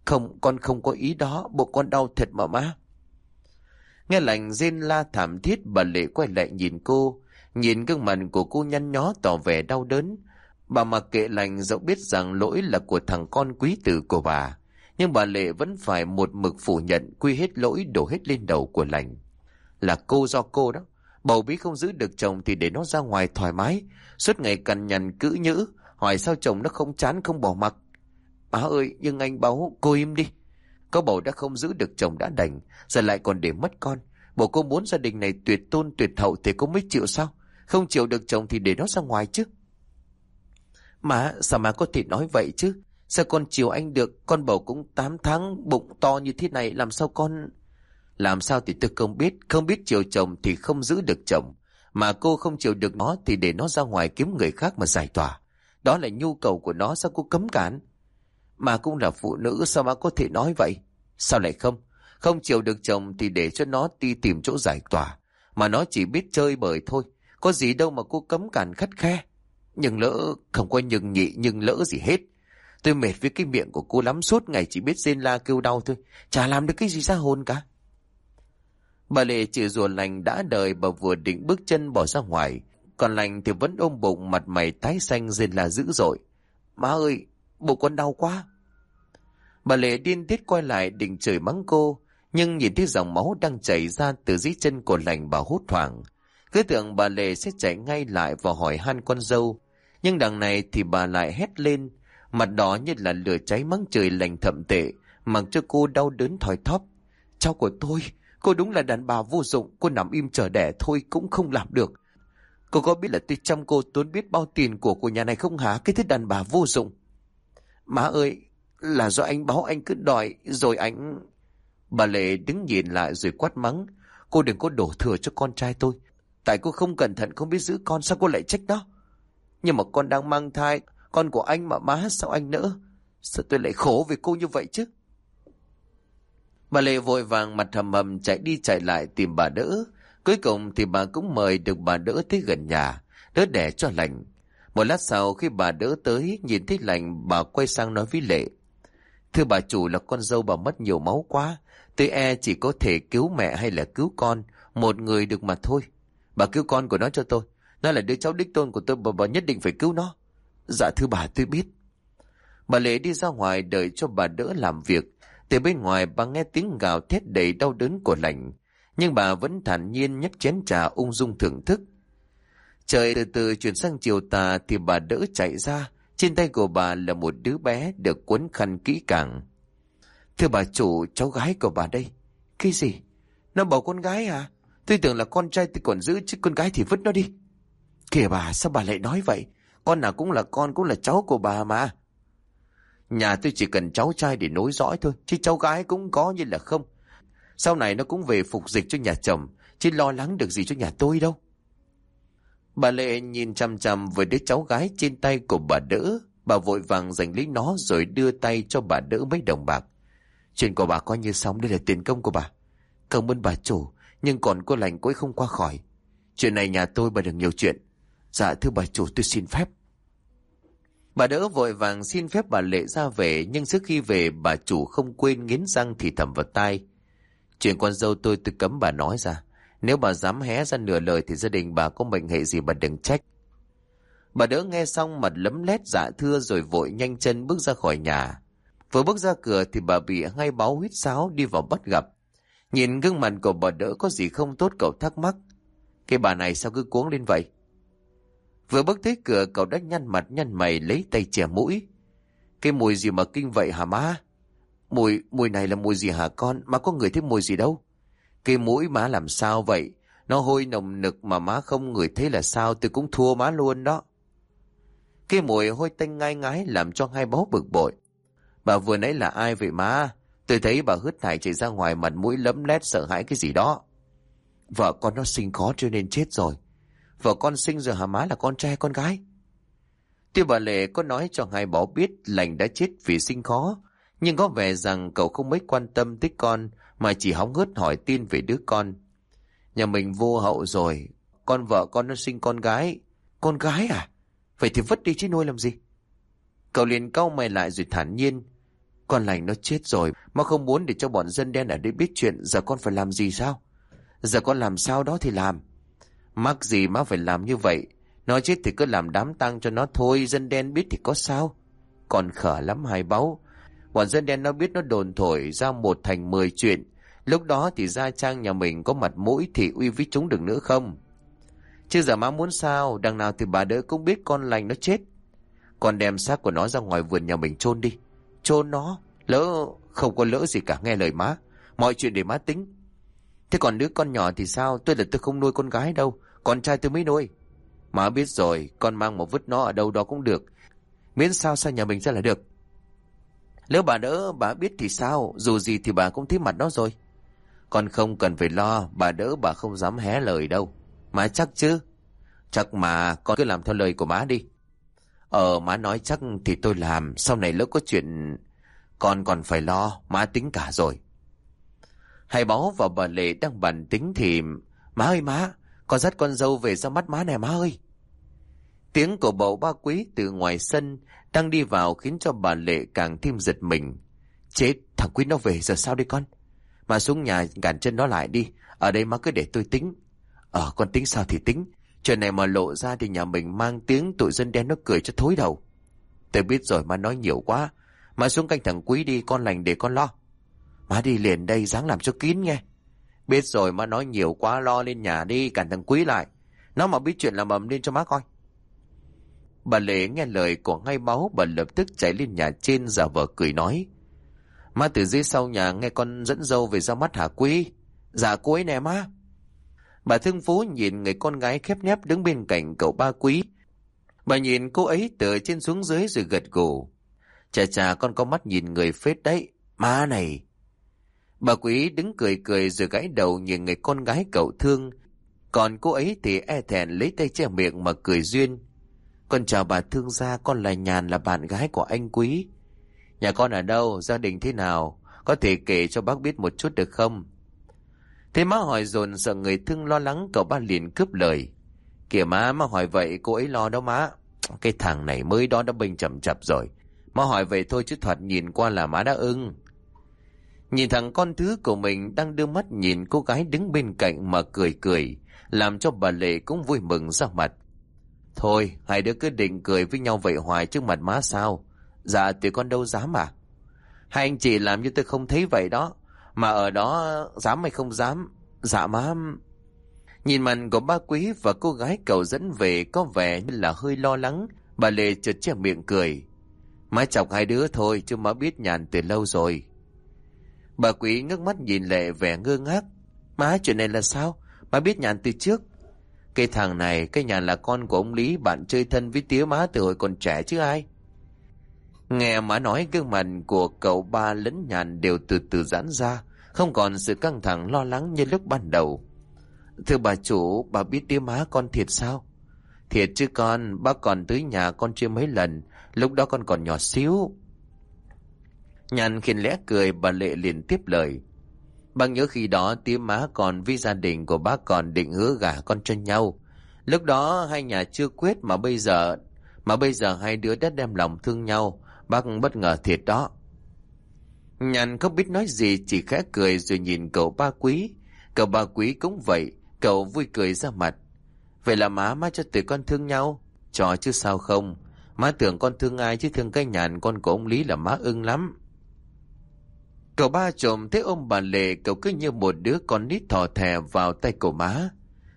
Không, con không có ý đó, bụng con đau thật mà má. Nghe lành rên la thảm thiết bà Lệ quay lại nhìn cô. Nhìn gương mặt của cô nhăn nhó tỏ vẻ đau đớn. Bà mặc kệ lành dẫu biết rằng lỗi là của thằng con quý tử của bà. Nhưng bà Lệ vẫn phải một mực phủ nhận quy hết lỗi đổ hết lên đầu của lành. Là cô do cô đó. Bầu bí không giữ được chồng thì để nó ra ngoài thoải mái. Suốt ngày cằn nhằn cữ nhữ. Hỏi sao chồng nó không chán không bỏ mặc. Bà ơi, nhưng anh báo cô im đi. Có bầu đã không giữ được chồng đã đành. Giờ lại còn để mất con. Bộ cô muốn gia đình này tuyệt tôn tuyệt hậu thì cô mới chịu sao? Không chịu được chồng thì để nó ra ngoài chứ mà sao má có thể nói vậy chứ? Sao con chiều anh được, con bầu cũng 8 tháng, bụng to như thế này, làm sao con... Làm sao thì tôi không biết, không biết chiều chồng thì không giữ được chồng. Mà cô không chịu được nó thì để nó ra ngoài kiếm người khác mà giải tỏa. Đó là nhu cầu của nó, sao cô cấm cản? Mà cũng là phụ nữ, sao má có thể nói vậy? Sao lại không? Không chịu được chồng thì để cho nó đi tìm chỗ giải tỏa. Mà nó chỉ biết chơi bời thôi. Có gì đâu mà cô cấm cản khắt khe. Nhưng lỡ, không có nhưng nhị nhưng lỡ gì hết. Tôi mệt với cái miệng của cô lắm suốt ngày chỉ biết rên la kêu đau thôi. Chả làm được cái gì ra hồn cả. Bà Lệ chỉ rùa lành đã đời bà vừa định bước chân bỏ ra ngoài. Còn lành thì vẫn ôm bụng mặt mày tái xanh rên là dữ dội. Má ơi, bụng con đau quá. Bà Lệ điên tiết quay lại định chửi mắng cô. Nhưng nhìn thấy dòng máu đang chảy ra từ dưới chân của lành bà hốt hoảng. Cứ tưởng bà Lệ sẽ chạy ngay lại và hỏi han con dâu. Nhưng đằng này thì bà lại hét lên, mặt đỏ như là lửa cháy mắng trời lành thậm tệ, mặc cho cô đau đớn thòi thóp. Cháu của tôi, cô đúng là đàn bà vô dụng, cô nằm im chờ đẻ thôi cũng không làm được. Cô có biết là tôi chăm cô tốn biết bao tiền của của nhà này không hả? Cái thứ đàn bà vô dụng. Má ơi, là do anh báo anh cứ đòi, rồi anh... Bà Lệ đứng nhìn lại rồi quát mắng. Cô đừng có đổ thừa cho con trai tôi. Tại cô không cẩn thận không biết giữ con sao cô lại trách đó. Nhưng mà con đang mang thai, con của anh mà má sao anh nỡ? Sao tôi lại khổ vì cô như vậy chứ? Bà Lệ vội vàng mặt hầm hầm chạy đi chạy lại tìm bà đỡ. Cuối cùng thì bà cũng mời được bà đỡ tới gần nhà, đỡ đẻ cho lành. Một lát sau khi bà đỡ tới, nhìn thấy lành, bà quay sang nói với Lệ. Thưa bà chủ là con dâu bà mất nhiều máu quá, tôi e chỉ có thể cứu mẹ hay là cứu con, một người được mà thôi. Bà cứu con của nó cho tôi. Nó là đứa cháu đích tôn của tôi, bà, bà nhất định phải cứu nó. Dạ thưa bà, tôi biết. Bà Lệ đi ra ngoài đợi cho bà đỡ làm việc. Từ bên ngoài bà nghe tiếng gào thét đầy đau đớn của lành. Nhưng bà vẫn thản nhiên nhấp chén trà ung dung thưởng thức. Trời từ từ chuyển sang chiều tà thì bà đỡ chạy ra. Trên tay của bà là một đứa bé được cuốn khăn kỹ càng. Thưa bà chủ, cháu gái của bà đây. Cái gì? Nó bảo con gái à? Tôi tưởng là con trai thì còn giữ chứ con gái thì vứt nó đi. Kìa bà, sao bà lại nói vậy? Con nào cũng là con, cũng là cháu của bà mà. Nhà tôi chỉ cần cháu trai để nối dõi thôi, chứ cháu gái cũng có như là không. Sau này nó cũng về phục dịch cho nhà chồng, chứ lo lắng được gì cho nhà tôi đâu. Bà Lệ nhìn chăm chăm với đứa cháu gái trên tay của bà đỡ, bà vội vàng giành lấy nó rồi đưa tay cho bà đỡ mấy đồng bạc. Chuyện của bà coi như xong, đây là tiền công của bà. Cảm ơn bà chủ, nhưng còn cô lành cô ấy không qua khỏi. Chuyện này nhà tôi bà đừng nhiều chuyện. Dạ thưa bà chủ, tôi xin phép. Bà đỡ vội vàng xin phép bà Lệ ra về, nhưng trước khi về, bà chủ không quên nghiến răng thì thầm vào tai. Chuyện con dâu tôi tôi cấm bà nói ra. Nếu bà dám hé ra nửa lời thì gia đình bà có mệnh hệ gì bà đừng trách. Bà đỡ nghe xong mặt lấm lét dạ thưa rồi vội nhanh chân bước ra khỏi nhà. Vừa bước ra cửa thì bà bị ngay báo huyết sáo đi vào bắt gặp. Nhìn gương mặt của bà đỡ có gì không tốt cậu thắc mắc. Cái bà này sao cứ cuống lên vậy? Vừa bước tới cửa cậu đã nhăn mặt nhăn mày lấy tay chè mũi. Cái mùi gì mà kinh vậy hả má? Mùi, mùi này là mùi gì hả con? Má có người thấy mùi gì đâu? Cái mũi má làm sao vậy? Nó hôi nồng nực mà má không ngửi thấy là sao tôi cũng thua má luôn đó. Cái mùi hôi tanh ngai ngái làm cho hai bó bực bội. Bà vừa nãy là ai vậy má? Tôi thấy bà hứt thải chạy ra ngoài mặt mũi lấm lét sợ hãi cái gì đó. Vợ con nó sinh khó cho nên chết rồi. Vợ con sinh giờ hả má là con trai con gái? Tuy bà Lệ có nói cho hai bỏ biết lành đã chết vì sinh khó, nhưng có vẻ rằng cậu không mấy quan tâm tới con mà chỉ hóng hớt hỏi tin về đứa con. Nhà mình vô hậu rồi, con vợ con nó sinh con gái. Con gái à? Vậy thì vứt đi chứ nuôi làm gì? Cậu liền cau mày lại rồi thản nhiên. Con lành nó chết rồi, mà không muốn để cho bọn dân đen ở đây biết chuyện, giờ con phải làm gì sao? Giờ con làm sao đó thì làm. Mắc gì má phải làm như vậy? Nó chết thì cứ làm đám tang cho nó thôi, dân đen biết thì có sao? Còn khở lắm hai báu. Bọn dân đen nó biết nó đồn thổi ra một thành mười chuyện. Lúc đó thì gia trang nhà mình có mặt mũi thì uy với chúng được nữa không? Chứ giờ má muốn sao, đằng nào thì bà đỡ cũng biết con lành nó chết. còn đem xác của nó ra ngoài vườn nhà mình chôn đi. chôn nó, lỡ, không có lỡ gì cả nghe lời má. Mọi chuyện để má tính. Thế còn đứa con nhỏ thì sao? Tôi là tôi không nuôi con gái đâu. Con trai tôi mới nuôi. Má biết rồi, con mang một vứt nó ở đâu đó cũng được. Miễn sao xa nhà mình ra là được. Nếu bà đỡ, bà biết thì sao? Dù gì thì bà cũng thấy mặt nó rồi. Con không cần phải lo, bà đỡ bà không dám hé lời đâu. Má chắc chứ? Chắc mà, con cứ làm theo lời của má đi. Ờ, má nói chắc thì tôi làm, sau này lỡ có chuyện... Con còn phải lo, má tính cả rồi. Hai báo và bà Lệ đang bàn tính thì... Má ơi má, con dắt con dâu về ra mắt má này má ơi. Tiếng của bầu ba quý từ ngoài sân đang đi vào khiến cho bà Lệ càng thêm giật mình. Chết, thằng Quý nó về giờ sao đi con? Mà xuống nhà gàn chân nó lại đi, ở đây má cứ để tôi tính. Ờ, con tính sao thì tính. Chuyện này mà lộ ra thì nhà mình mang tiếng tụi dân đen nó cười cho thối đầu. Tôi biết rồi má nói nhiều quá. Má xuống canh thằng Quý đi, con lành để con lo. Má đi liền đây dáng làm cho kín nghe. Biết rồi má nói nhiều quá lo lên nhà đi, cản thằng Quý lại. Nó mà biết chuyện làm ầm lên cho má coi. Bà Lệ nghe lời của ngay máu bà lập tức chạy lên nhà trên giả vờ cười nói. Má từ dưới sau nhà nghe con dẫn dâu về ra mắt hả quý? Dạ cô ấy nè má. Bà thương phú nhìn người con gái khép nép đứng bên cạnh cậu ba quý. Bà nhìn cô ấy từ trên xuống dưới rồi gật gù. Chà chà con có mắt nhìn người phết đấy. Má này. Bà quý đứng cười cười rồi gãi đầu nhìn người con gái cậu thương. Còn cô ấy thì e thẹn lấy tay che miệng mà cười duyên. Con chào bà thương gia, con là Nhàn là bạn gái của anh Quý. Nhà con ở đâu, gia đình thế nào? Có thể kể cho bác biết một chút được không? Thế má hỏi dồn sợ người thương lo lắng cậu ba liền cướp lời. Kìa má, má hỏi vậy cô ấy lo đó má. Cái thằng này mới đó đã bình chậm chập rồi. Má hỏi vậy thôi chứ thoạt nhìn qua là má đã ưng. Nhìn thằng con thứ của mình đang đưa mắt nhìn cô gái đứng bên cạnh mà cười cười, làm cho bà Lệ cũng vui mừng ra mặt. Thôi, hai đứa cứ định cười với nhau vậy hoài trước mặt má sao? Dạ tụi con đâu dám à? Hai anh chị làm như tôi không thấy vậy đó. Mà ở đó dám hay không dám? Dạ má... Nhìn mặt của ba quý và cô gái cậu dẫn về có vẻ như là hơi lo lắng. Bà Lệ chợt che miệng cười. Má chọc hai đứa thôi chứ má biết nhàn từ lâu rồi. Bà quý ngước mắt nhìn Lệ vẻ ngơ ngác. Má chuyện này là sao? Má biết nhàn từ trước. Cái thằng này, cái nhà là con của ông Lý, bạn chơi thân với tía má từ hồi còn trẻ chứ ai. Nghe má nói gương mặt của cậu ba lẫn nhàn đều từ từ giãn ra, không còn sự căng thẳng lo lắng như lúc ban đầu. Thưa bà chủ, bà biết tía má con thiệt sao? Thiệt chứ con, bác còn tới nhà con chưa mấy lần, lúc đó con còn nhỏ xíu. Nhàn khiến lẽ cười, bà Lệ liền tiếp lời. Bác nhớ khi đó tía má còn với gia đình của bác còn định hứa gả con cho nhau. Lúc đó hai nhà chưa quyết mà bây giờ Mà bây giờ hai đứa đã đem lòng thương nhau, bác bất ngờ thiệt đó. Nhàn không biết nói gì chỉ khẽ cười rồi nhìn cậu ba quý. Cậu ba quý cũng vậy, cậu vui cười ra mặt. Vậy là má má cho tụi con thương nhau. Trò chứ sao không. Má tưởng con thương ai chứ thương cái nhàn con của ông Lý là má ưng lắm. Cậu ba trộm thấy ôm bà Lệ cậu cứ như một đứa con nít thò thè vào tay cậu má.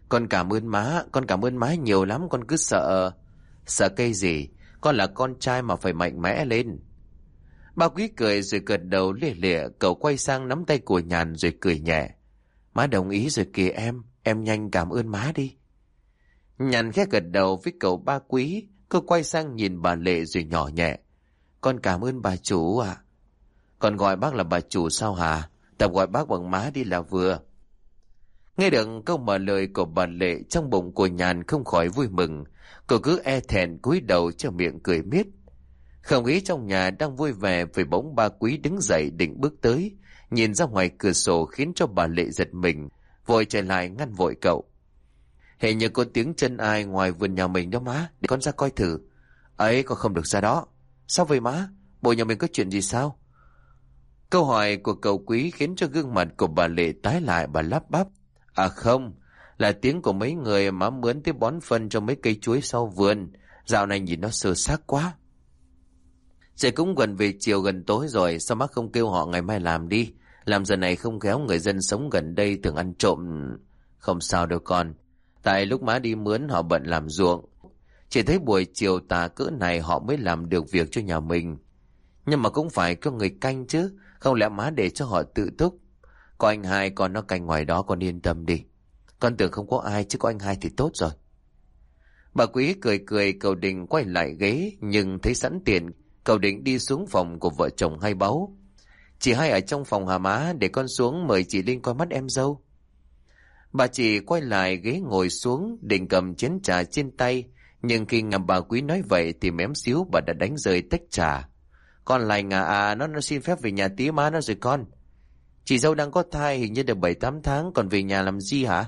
Con cảm ơn má, con cảm ơn má nhiều lắm, con cứ sợ. Sợ cây gì? Con là con trai mà phải mạnh mẽ lên. Ba quý cười rồi gật đầu lìa lịa, cậu quay sang nắm tay của nhàn rồi cười nhẹ. Má đồng ý rồi kìa em, em nhanh cảm ơn má đi. Nhàn khẽ gật đầu với cậu ba quý, cô quay sang nhìn bà Lệ rồi nhỏ nhẹ. Con cảm ơn bà chủ ạ. À. Còn gọi bác là bà chủ sao hả? Tập gọi bác bằng má đi là vừa. Nghe được câu mở lời của bà Lệ trong bụng của nhàn không khỏi vui mừng. Cô cứ e thẹn cúi đầu cho miệng cười miết. Không khí trong nhà đang vui vẻ vì bóng ba quý đứng dậy định bước tới. Nhìn ra ngoài cửa sổ khiến cho bà Lệ giật mình. Vội trở lại ngăn vội cậu. Hệ như có tiếng chân ai ngoài vườn nhà mình đó má. Để con ra coi thử. Ấy, con không được ra đó. Sao vậy má? Bộ nhà mình có chuyện gì sao? Câu hỏi của cậu quý khiến cho gương mặt của bà Lệ tái lại bà lắp bắp. À không, là tiếng của mấy người má mướn tới bón phân cho mấy cây chuối sau vườn. Dạo này nhìn nó sơ xác quá. Trời cũng gần về chiều gần tối rồi, sao má không kêu họ ngày mai làm đi? Làm giờ này không khéo người dân sống gần đây thường ăn trộm. Không sao đâu con. Tại lúc má đi mướn họ bận làm ruộng. Chỉ thấy buổi chiều tà cỡ này họ mới làm được việc cho nhà mình. Nhưng mà cũng phải có người canh chứ. Không lẽ má để cho họ tự túc. Có anh hai con nó canh ngoài đó, con yên tâm đi. Con tưởng không có ai, chứ có anh hai thì tốt rồi. Bà quý cười cười cầu định quay lại ghế, nhưng thấy sẵn tiền cầu định đi xuống phòng của vợ chồng hai báu. Chị hai ở trong phòng hà má, để con xuống mời chị Linh coi mắt em dâu. Bà chị quay lại ghế ngồi xuống, định cầm chén trà trên tay nhưng khi nghe bà quý nói vậy thì mém xíu bà đã đánh rơi tách trà. Con lành à à nó nó xin phép về nhà tí má nó rồi con. Chị dâu đang có thai hình như được 7-8 tháng, còn về nhà làm gì hả?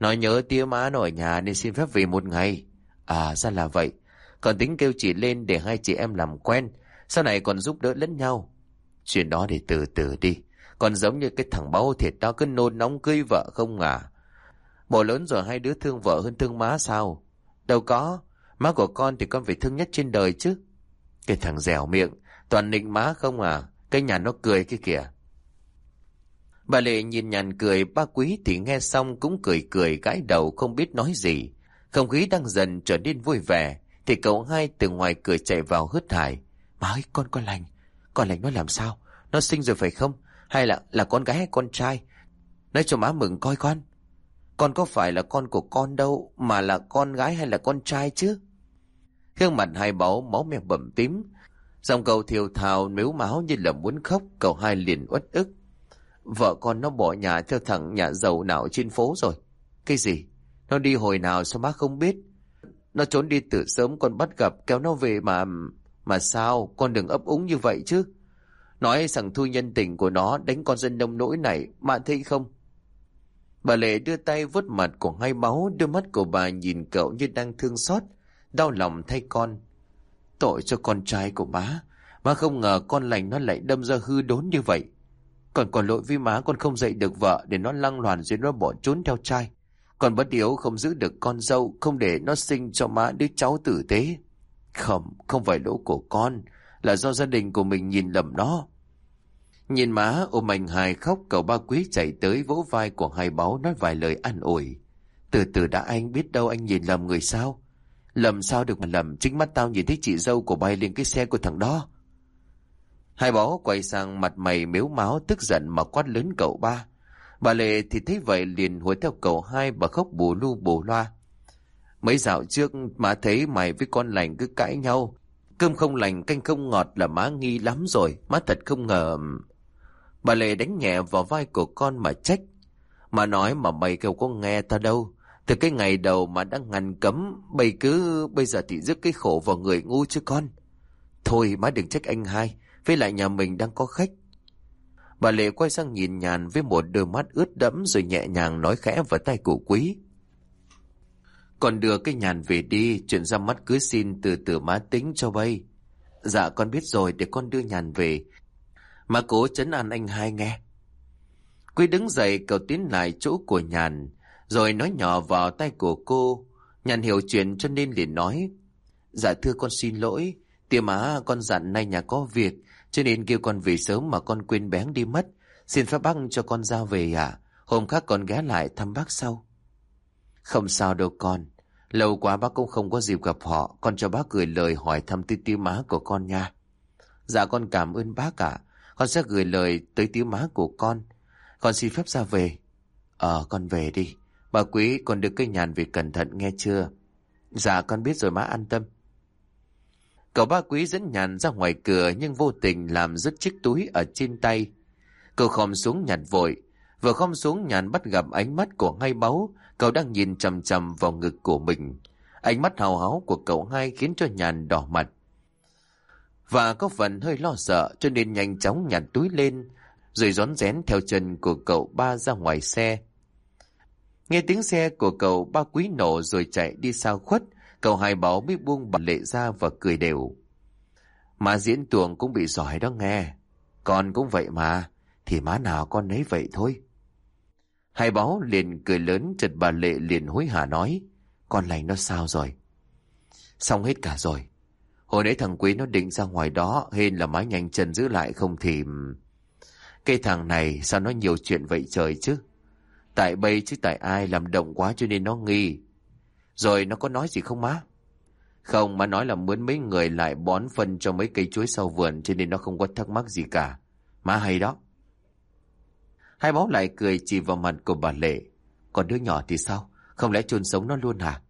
Nó nhớ tía má nó ở nhà nên xin phép về một ngày. À ra là vậy. Còn tính kêu chị lên để hai chị em làm quen. Sau này còn giúp đỡ lẫn nhau. Chuyện đó để từ từ đi. Còn giống như cái thằng báu thiệt đó, cứ nôn nóng cưới vợ không à. Bộ lớn rồi hai đứa thương vợ hơn thương má sao? Đâu có. Má của con thì con phải thương nhất trên đời chứ. Cái thằng dẻo miệng. Toàn nịnh má không à. Cái nhà nó cười cái kìa. Bà Lệ nhìn nhàn cười, ba quý thì nghe xong cũng cười cười gãi đầu không biết nói gì. Không khí đang dần trở nên vui vẻ, thì cậu hai từ ngoài cửa chạy vào hớt hải. Má ơi, con con lành, con lành nó làm sao? Nó sinh rồi phải không? Hay là là con gái hay con trai? Nói cho má mừng coi con. Con có phải là con của con đâu, mà là con gái hay là con trai chứ? Gương mặt hai báu máu me bầm tím. Dòng cầu thiều thào mếu máu như là muốn khóc, cậu hai liền uất ức. Vợ con nó bỏ nhà theo thằng nhà giàu nào trên phố rồi. Cái gì? Nó đi hồi nào sao má không biết? Nó trốn đi từ sớm con bắt gặp kéo nó về mà... Mà sao? Con đừng ấp úng như vậy chứ. Nói rằng thu nhân tình của nó đánh con dân nông nỗi này, mà thấy không? Bà Lệ đưa tay vuốt mặt của hai máu, đôi mắt của bà nhìn cậu như đang thương xót, đau lòng thay con. Tội cho con trai của má, má không ngờ con lành nó lại đâm ra hư đốn như vậy. Còn còn lỗi với má con không dạy được vợ để nó lăng loàn rồi nó bỏ trốn theo trai. Còn bất yếu không giữ được con dâu, không để nó sinh cho má đứa cháu tử tế. Không, không phải lỗi của con, là do gia đình của mình nhìn lầm nó. Nhìn má ôm anh hai khóc cậu ba quý chạy tới vỗ vai của hai báu nói vài lời an ủi. Từ từ đã anh biết đâu anh nhìn lầm người sao? Lầm sao được mà lầm, chính mắt tao nhìn thấy chị dâu của bay lên cái xe của thằng đó. Hai bó quay sang mặt mày mếu máu tức giận mà quát lớn cậu ba. Bà Lệ thì thấy vậy liền hối theo cậu hai bà khóc bù lu bù loa. Mấy dạo trước má thấy mày với con lành cứ cãi nhau. Cơm không lành canh không ngọt là má nghi lắm rồi. Má thật không ngờ... Bà Lệ đánh nhẹ vào vai của con mà trách. Mà nói mà mày kêu có nghe ta đâu. Từ cái ngày đầu mà đã ngăn cấm, bày cứ bây giờ thì rước cái khổ vào người ngu chứ con. Thôi má đừng trách anh hai. Với lại nhà mình đang có khách. Bà Lệ quay sang nhìn nhàn với một đôi mắt ướt đẫm rồi nhẹ nhàng nói khẽ vào tay cụ quý. Còn đưa cái nhàn về đi, chuyện ra mắt cưới xin từ từ má tính cho bay. Dạ con biết rồi, để con đưa nhàn về. Má cố chấn an anh hai nghe. Quý đứng dậy cầu tiến lại chỗ của nhàn, rồi nói nhỏ vào tay của cô. Nhàn hiểu chuyện cho nên liền nói. Dạ thưa con xin lỗi, tia má con dặn nay nhà có việc, cho nên kêu con về sớm mà con quên bén đi mất. Xin phép bác cho con ra về à? Hôm khác con ghé lại thăm bác sau. Không sao đâu con. Lâu quá bác cũng không có dịp gặp họ. Con cho bác gửi lời hỏi thăm tới tiêu má của con nha. Dạ con cảm ơn bác ạ. Con sẽ gửi lời tới tiêu má của con. Con xin phép ra về. Ờ con về đi. Bà quý còn được cây nhàn về cẩn thận nghe chưa? Dạ con biết rồi má, an tâm. Cậu ba quý dẫn nhàn ra ngoài cửa nhưng vô tình làm rớt chiếc túi ở trên tay. Cậu khom xuống nhặt vội. Vừa khom xuống, nhàn bắt gặp ánh mắt của hai báu. Cậu đang nhìn chầm chầm vào ngực của mình. Ánh mắt hào háo của cậu hai khiến cho nhàn đỏ mặt. Và có phần hơi lo sợ, cho nên nhanh chóng nhặt túi lên. Rồi rón rén theo chân của cậu ba ra ngoài xe. Nghe tiếng xe của cậu ba quý nổ rồi chạy đi sao khuất. Cậu hai báo mới buông bà lệ ra và cười đều. má diễn tuồng cũng bị giỏi đó nghe. Con cũng vậy mà. Thì má nào con nấy vậy thôi. Hai báo liền cười lớn chật bà Lệ liền hối hả nói. Con lành nó sao rồi? Xong hết cả rồi. Hồi nãy thằng Quý nó định ra ngoài đó, hên là má nhanh chân giữ lại không thì... Cái thằng này sao nó nhiều chuyện vậy trời chứ? Tại bây chứ tại ai làm động quá cho nên nó nghi. Rồi nó có nói gì không má? Không, má nói là mướn mấy người lại bón phân cho mấy cây chuối sau vườn cho nên nó không có thắc mắc gì cả. Má hay đó. Hai máu lại cười chỉ vào mặt của bà Lệ. Còn đứa nhỏ thì sao? Không lẽ chôn sống nó luôn hả?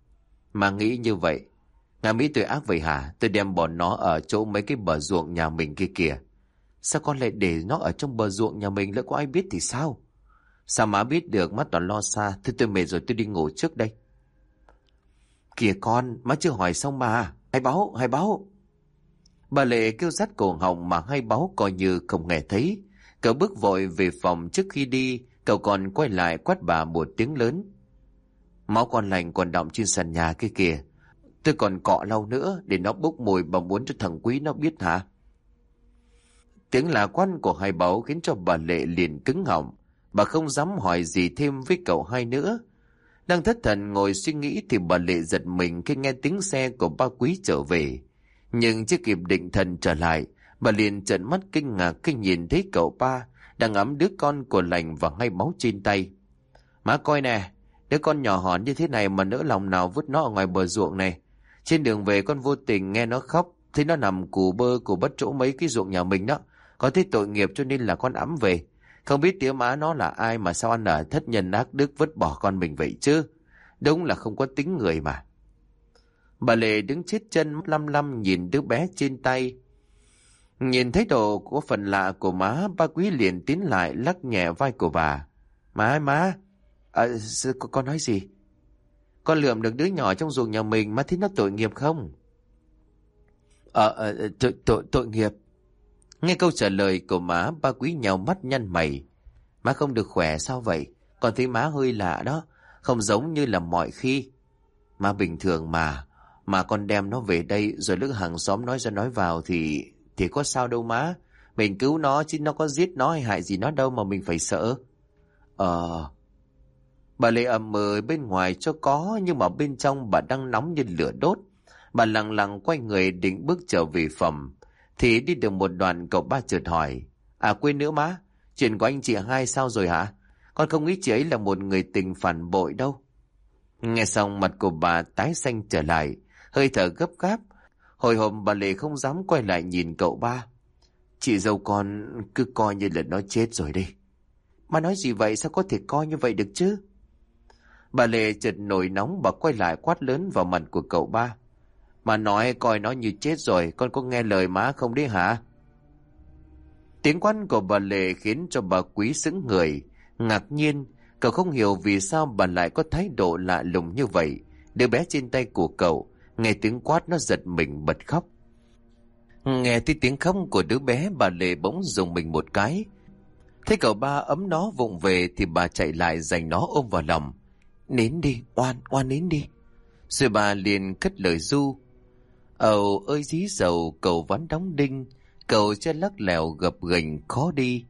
Mà nghĩ như vậy. Ngà Mỹ tôi ác vậy hả? Tôi đem bọn nó ở chỗ mấy cái bờ ruộng nhà mình kia kìa. Sao con lại để nó ở trong bờ ruộng nhà mình lỡ có ai biết thì sao? Sao má biết được má toàn lo xa. Thế tôi mệt rồi tôi đi ngủ trước đây. Kìa con, má chưa hỏi xong mà. Hai báo, hai báo. Bà Lệ kêu dắt cổ họng mà hai báo coi như không nghe thấy. Cậu bước vội về phòng trước khi đi, cậu còn quay lại quát bà một tiếng lớn. Máu con lành còn đọng trên sàn nhà kia kìa. Tôi còn cọ lau nữa để nó bốc mùi bà muốn cho thằng quý nó biết hả? Tiếng lạ quan của hai báu khiến cho bà Lệ liền cứng họng. Bà không dám hỏi gì thêm với cậu hai nữa. Đang thất thần ngồi suy nghĩ thì bà Lệ giật mình khi nghe tiếng xe của ba quý trở về. Nhưng chưa kịp định thần trở lại, Bà liền trợn mắt kinh ngạc khi nhìn thấy cậu ba đang ấm đứa con của lành và ngay máu trên tay. Má coi nè, đứa con nhỏ hòn như thế này mà nỡ lòng nào vứt nó ở ngoài bờ ruộng này. Trên đường về con vô tình nghe nó khóc, thấy nó nằm cù bơ của bất chỗ mấy cái ruộng nhà mình đó. Có thấy tội nghiệp cho nên là con ấm về. Không biết tiểu má nó là ai mà sao ăn ở thất nhân ác đức vứt bỏ con mình vậy chứ. Đúng là không có tính người mà. Bà Lệ đứng chết chân lăm lăm nhìn đứa bé trên tay. Nhìn thấy đồ của phần lạ của má, ba quý liền tiến lại lắc nhẹ vai của bà. Má, má, à, con nói gì? Con lượm được đứa nhỏ trong ruộng nhà mình, má thấy nó tội nghiệp không? Ờ, à, à, tội, tội, tội nghiệp. Nghe câu trả lời của má, ba quý nhào mắt nhăn mày. Má không được khỏe sao vậy? Còn thấy má hơi lạ đó, không giống như là mọi khi. Má bình thường mà, mà con đem nó về đây rồi lúc hàng xóm nói ra nói vào thì thì có sao đâu má. Mình cứu nó chứ nó có giết nó hay hại gì nó đâu mà mình phải sợ. Ờ... Bà lê ầm mờ bên ngoài cho có nhưng mà bên trong bà đang nóng như lửa đốt. Bà lặng lặng quay người định bước trở về phòng. Thì đi được một đoạn cậu ba chợt hỏi. À quên nữa má, chuyện của anh chị hai sao rồi hả? Con không nghĩ chị ấy là một người tình phản bội đâu. Nghe xong mặt của bà tái xanh trở lại, hơi thở gấp gáp, Hồi hộp bà Lệ không dám quay lại nhìn cậu ba. Chị dâu con cứ coi như là nó chết rồi đi. Mà nói gì vậy sao có thể coi như vậy được chứ? Bà Lệ chợt nổi nóng bà quay lại quát lớn vào mặt của cậu ba. Mà nói coi nó như chết rồi, con có nghe lời má không đấy hả? Tiếng quát của bà Lệ khiến cho bà quý sững người. Ngạc nhiên, cậu không hiểu vì sao bà lại có thái độ lạ lùng như vậy. Đứa bé trên tay của cậu Nghe tiếng quát nó giật mình bật khóc. Nghe thấy tiếng khóc của đứa bé bà Lệ bỗng dùng mình một cái. Thấy cậu ba ấm nó vụng về thì bà chạy lại giành nó ôm vào lòng. Nín đi, oan, oan nín đi. Rồi bà liền cất lời du. Ầu ơi dí dầu cầu ván đóng đinh, cầu cho lắc lèo gập ghềnh khó đi.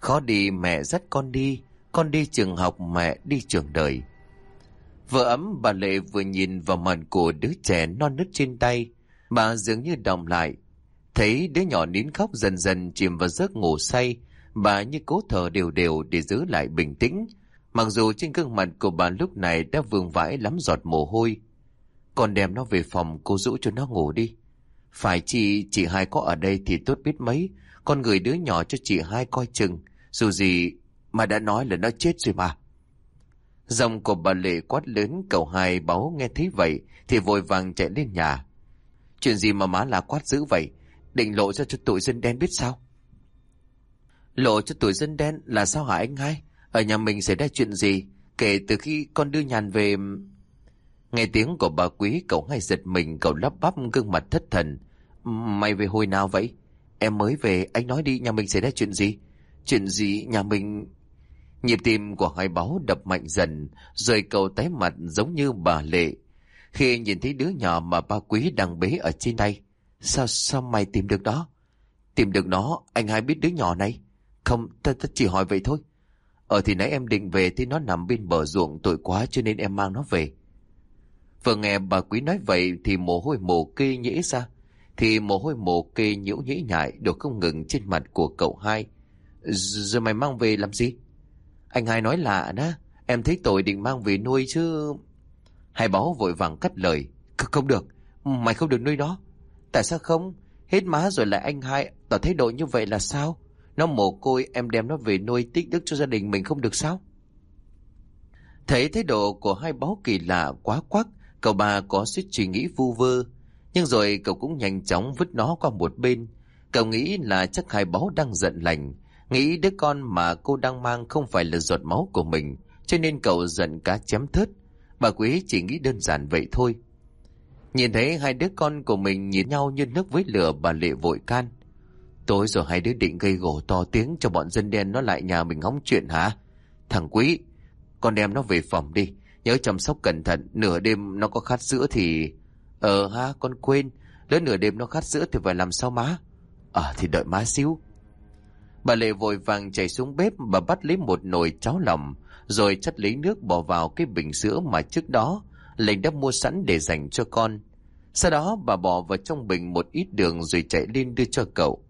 Khó đi mẹ dắt con đi, con đi trường học mẹ đi trường đời. Vợ ấm bà Lệ vừa nhìn vào màn của đứa trẻ non nứt trên tay, bà dường như đọng lại. Thấy đứa nhỏ nín khóc dần dần chìm vào giấc ngủ say, bà như cố thở đều đều để giữ lại bình tĩnh. Mặc dù trên gương mặt của bà lúc này đã vương vãi lắm giọt mồ hôi. Còn đem nó về phòng cô rũ cho nó ngủ đi. Phải chị, chị hai có ở đây thì tốt biết mấy. Con người đứa nhỏ cho chị hai coi chừng. Dù gì mà đã nói là nó chết rồi mà. Dòng của bà Lệ quát lớn cậu hai báo nghe thấy vậy thì vội vàng chạy lên nhà. Chuyện gì mà má là quát dữ vậy? Định lộ ra cho tụi dân đen biết sao? Lộ cho tụi dân đen là sao hả anh hai? Ở nhà mình xảy ra chuyện gì? Kể từ khi con đưa nhàn về... Nghe tiếng của bà quý cậu ngay giật mình cậu lắp bắp gương mặt thất thần. Mày về hồi nào vậy? Em mới về, anh nói đi nhà mình xảy ra chuyện gì? Chuyện gì nhà mình... Nhịp tim của hai báo đập mạnh dần, rồi cậu tái mặt giống như bà Lệ. Khi nhìn thấy đứa nhỏ mà ba quý đang bế ở trên tay. Sao, sao mày tìm được đó? Tìm được nó, anh hai biết đứa nhỏ này? Không, ta, ta chỉ hỏi vậy thôi. ở thì nãy em định về thì nó nằm bên bờ ruộng tội quá cho nên em mang nó về. Vừa nghe bà quý nói vậy thì mồ hôi mồ kê nhễ ra. Thì mồ hôi mồ kê nhiễu nhễ nhại đổ không ngừng trên mặt của cậu hai. Rồi mày mang về làm gì? Anh hai nói lạ đó. Em thấy tội định mang về nuôi chứ... Hai báo vội vàng cắt lời. Không được, mày không được nuôi nó. Tại sao không? Hết má rồi lại anh hai, tỏ thái độ như vậy là sao? Nó mồ côi, em đem nó về nuôi tích đức cho gia đình mình không được sao? Thấy thái độ của hai báo kỳ lạ quá quắc, cậu ba có suýt suy nghĩ vu vơ. Nhưng rồi cậu cũng nhanh chóng vứt nó qua một bên. Cậu nghĩ là chắc hai báo đang giận lành. Nghĩ đứa con mà cô đang mang không phải là giọt máu của mình. Cho nên cậu giận cá chém thớt. Bà quý chỉ nghĩ đơn giản vậy thôi. Nhìn thấy hai đứa con của mình nhìn nhau như nước với lửa bà Lệ vội can. Tối rồi hai đứa định gây gổ to tiếng cho bọn dân đen nó lại nhà mình hóng chuyện hả? Thằng quý, con đem nó về phòng đi. Nhớ chăm sóc cẩn thận, nửa đêm nó có khát sữa thì... Ờ ha, con quên. Lỡ nửa đêm nó khát sữa thì phải làm sao má? Ờ thì đợi má xíu. Bà Lệ vội vàng chạy xuống bếp bà bắt lấy một nồi cháo lòng, rồi chất lấy nước bỏ vào cái bình sữa mà trước đó lệnh đã mua sẵn để dành cho con. Sau đó bà bỏ vào trong bình một ít đường rồi chạy lên đưa cho cậu.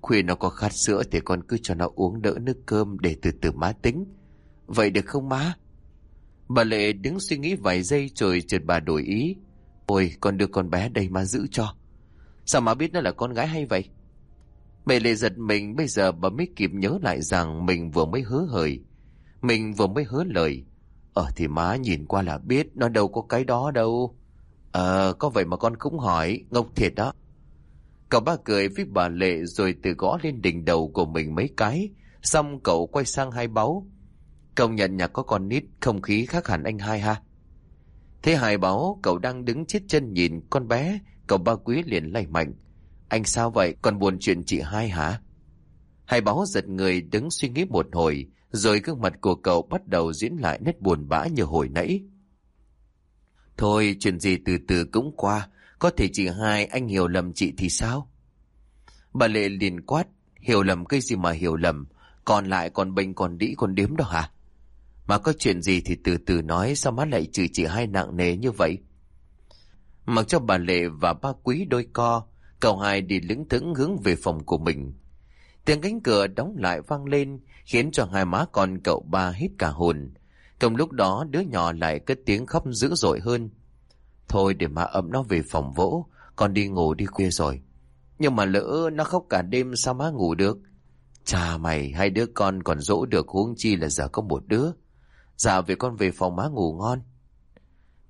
Khuya nó có khát sữa thì con cứ cho nó uống đỡ nước cơm để từ từ má tính. Vậy được không má? Bà Lệ đứng suy nghĩ vài giây rồi chợt bà đổi ý. Ôi, con đưa con bé đây mà giữ cho. Sao má biết nó là con gái hay vậy? mẹ Lệ giật mình bây giờ bà mới kịp nhớ lại rằng mình vừa mới hứa hời. Mình vừa mới hứa lời. Ờ thì má nhìn qua là biết nó đâu có cái đó đâu. Ờ, có vậy mà con cũng hỏi, ngốc thiệt đó. Cậu ba cười với bà Lệ rồi từ gõ lên đỉnh đầu của mình mấy cái, xong cậu quay sang hai báu. Công nhận nhà có con nít, không khí khác hẳn anh hai ha. Thế hài báo cậu đang đứng chết chân nhìn con bé, cậu ba quý liền lay mạnh. Anh sao vậy, còn buồn chuyện chị hai hả? Hài báo giật người đứng suy nghĩ một hồi, rồi gương mặt của cậu bắt đầu diễn lại nét buồn bã như hồi nãy. Thôi, chuyện gì từ từ cũng qua, có thể chị hai anh hiểu lầm chị thì sao? Bà Lệ liền quát, hiểu lầm cái gì mà hiểu lầm, còn lại còn bệnh còn đĩ còn điếm đó hả? Mà có chuyện gì thì từ từ nói sao má lại chửi chị hai nặng nề như vậy? Mặc cho bà Lệ và ba quý đôi co, cậu hai đi lững thững hướng về phòng của mình. Tiếng cánh cửa đóng lại vang lên, khiến cho hai má con cậu ba hít cả hồn. Trong lúc đó đứa nhỏ lại cất tiếng khóc dữ dội hơn. Thôi để mà ấm nó về phòng vỗ, con đi ngủ đi khuya rồi. Nhưng mà lỡ nó khóc cả đêm sao má ngủ được? Cha mày, hai đứa con còn dỗ được huống chi là giờ có một đứa. Dạ về con về phòng má ngủ ngon.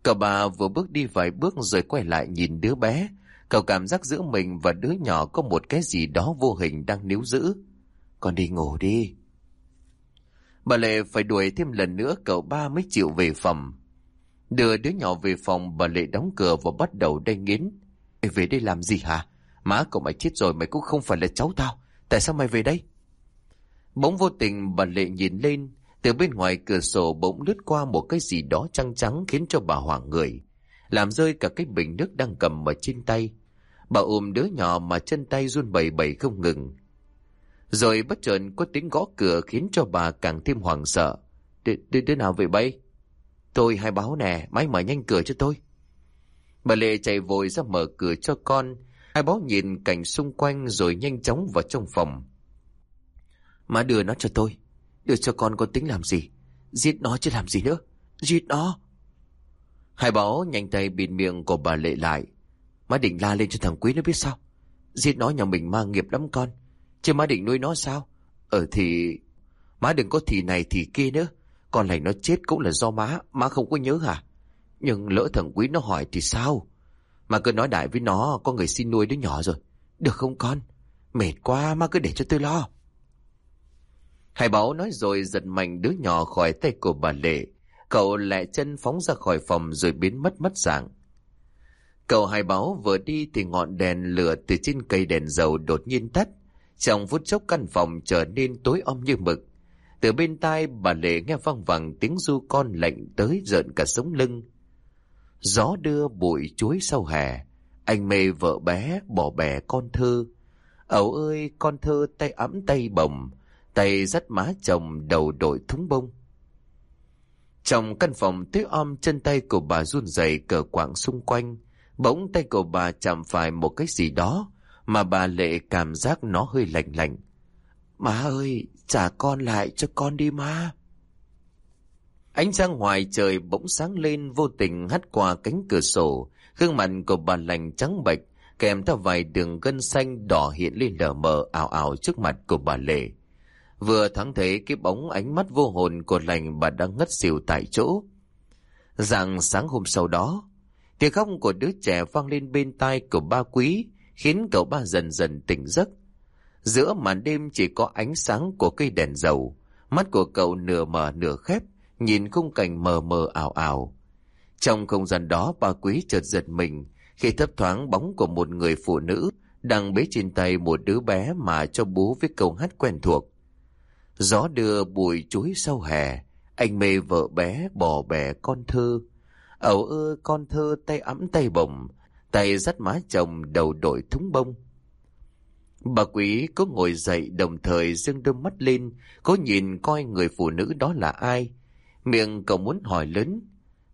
Cậu bà vừa bước đi vài bước rồi quay lại nhìn đứa bé. Cậu cảm giác giữa mình và đứa nhỏ có một cái gì đó vô hình đang níu giữ. Con đi ngủ đi. Bà Lệ phải đuổi thêm lần nữa, cậu ba mới chịu về phòng. Đưa đứa nhỏ về phòng, bà Lệ đóng cửa và bắt đầu đay nghiến. Mày về đây làm gì hả? Má cậu mày chết rồi, mày cũng không phải là cháu tao. Tại sao mày về đây? Bỗng vô tình bà Lệ nhìn lên. Từ bên ngoài cửa sổ bỗng lướt qua một cái gì đó trắng trắng khiến cho bà hoảng người. làm rơi cả cái bình nước đang cầm ở trên tay. Bà ôm đứa nhỏ mà chân tay run bẩy bẩy không ngừng. Rồi bất chợt có tiếng gõ cửa khiến cho bà càng thêm hoảng sợ. Đứa, đứa nào vậy bay? Tôi hay báo nè, máy mở nhanh cửa cho tôi. Bà Lệ chạy vội ra mở cửa cho con. Hai báo nhìn cảnh xung quanh rồi nhanh chóng vào trong phòng. Má đưa nó cho tôi. Đưa cho con có tính làm gì? Giết nó chứ làm gì nữa? Giết nó! Hai báo nhanh tay bịt miệng của bà Lệ lại. Má định la lên cho thằng Quý nó biết sao? Giết nó nhà mình mang nghiệp lắm con. Chứ má định nuôi nó sao? ở thì... Má đừng có thì này thì kia nữa. Con này nó chết cũng là do má. Má không có nhớ hả? Nhưng lỡ thằng Quý nó hỏi thì sao? Mà cứ nói đại với nó, có người xin nuôi đứa nhỏ rồi. Được không con? Mệt quá, má cứ để cho tôi lo. Hải Bảo nói rồi giật mạnh đứa nhỏ khỏi tay của bà Lệ. Cậu lẹ chân phóng ra khỏi phòng rồi biến mất mất dạng. Cậu Hải Bảo vừa đi thì ngọn đèn lửa từ trên cây đèn dầu đột nhiên tắt. Trong phút chốc căn phòng trở nên tối om như mực. Từ bên tai bà Lệ nghe văng vẳng tiếng du con lạnh tới rợn cả sống lưng. Gió đưa bụi chuối sau hè. Anh mê vợ bé, bỏ bè con thơ. Ấu ơi, con thơ tay ấm tay bồng tay dắt má chồng đầu đội thúng bông. Trong căn phòng tối om chân tay của bà run rẩy cờ quạng xung quanh, bỗng tay của bà chạm phải một cái gì đó mà bà lệ cảm giác nó hơi lạnh lạnh. Má ơi, trả con lại cho con đi má. Ánh sáng ngoài trời bỗng sáng lên vô tình hắt qua cánh cửa sổ, gương mặt của bà lành trắng bệch, kèm theo vài đường gân xanh đỏ hiện lên lờ mờ ảo ảo trước mặt của bà Lệ. Vừa thoáng thấy cái bóng ánh mắt vô hồn của lành bà đang ngất xỉu tại chỗ. Dạng sáng hôm sau đó, tiếng khóc của đứa trẻ vang lên bên tai của ba quý, khiến cậu ba dần dần tỉnh giấc. Giữa màn đêm chỉ có ánh sáng của cây đèn dầu, mắt của cậu nửa mở nửa khép, nhìn khung cảnh mờ mờ ảo ảo. Trong không gian đó ba quý chợt giật mình khi thấp thoáng bóng của một người phụ nữ đang bế trên tay một đứa bé mà cho bố với câu hát quen thuộc. Gió đưa bụi chuối sau hè, anh mê vợ bé bỏ bè con thơ. Ẩu ơ con thơ tay ấm tay bồng, tay dắt má chồng đầu đội thúng bông. Bà quý có ngồi dậy đồng thời dương đôi mắt lên, có nhìn coi người phụ nữ đó là ai. Miệng cậu muốn hỏi lớn.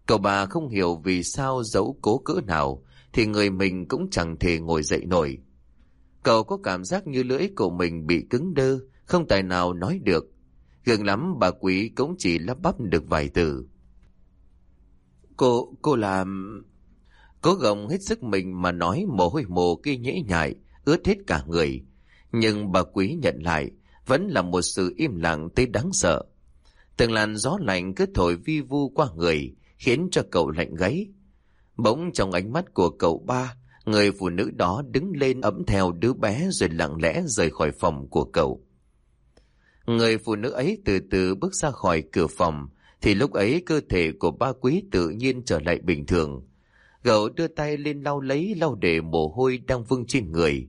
Cậu bà không hiểu vì sao giấu cố cỡ nào, thì người mình cũng chẳng thể ngồi dậy nổi. Cậu có cảm giác như lưỡi của mình bị cứng đơ, không tài nào nói được. Gần lắm bà quý cũng chỉ lắp bắp được vài từ. Cô, cô làm... Cố gồng hết sức mình mà nói mồ hôi mồ kia nhễ nhại, ướt hết cả người. Nhưng bà quý nhận lại, vẫn là một sự im lặng tới đáng sợ. Từng làn gió lạnh cứ thổi vi vu qua người, khiến cho cậu lạnh gáy. Bỗng trong ánh mắt của cậu ba, người phụ nữ đó đứng lên ấm theo đứa bé rồi lặng lẽ rời khỏi phòng của cậu. Người phụ nữ ấy từ từ bước ra khỏi cửa phòng, thì lúc ấy cơ thể của ba quý tự nhiên trở lại bình thường. Gậu đưa tay lên lau lấy lau để mồ hôi đang vương trên người.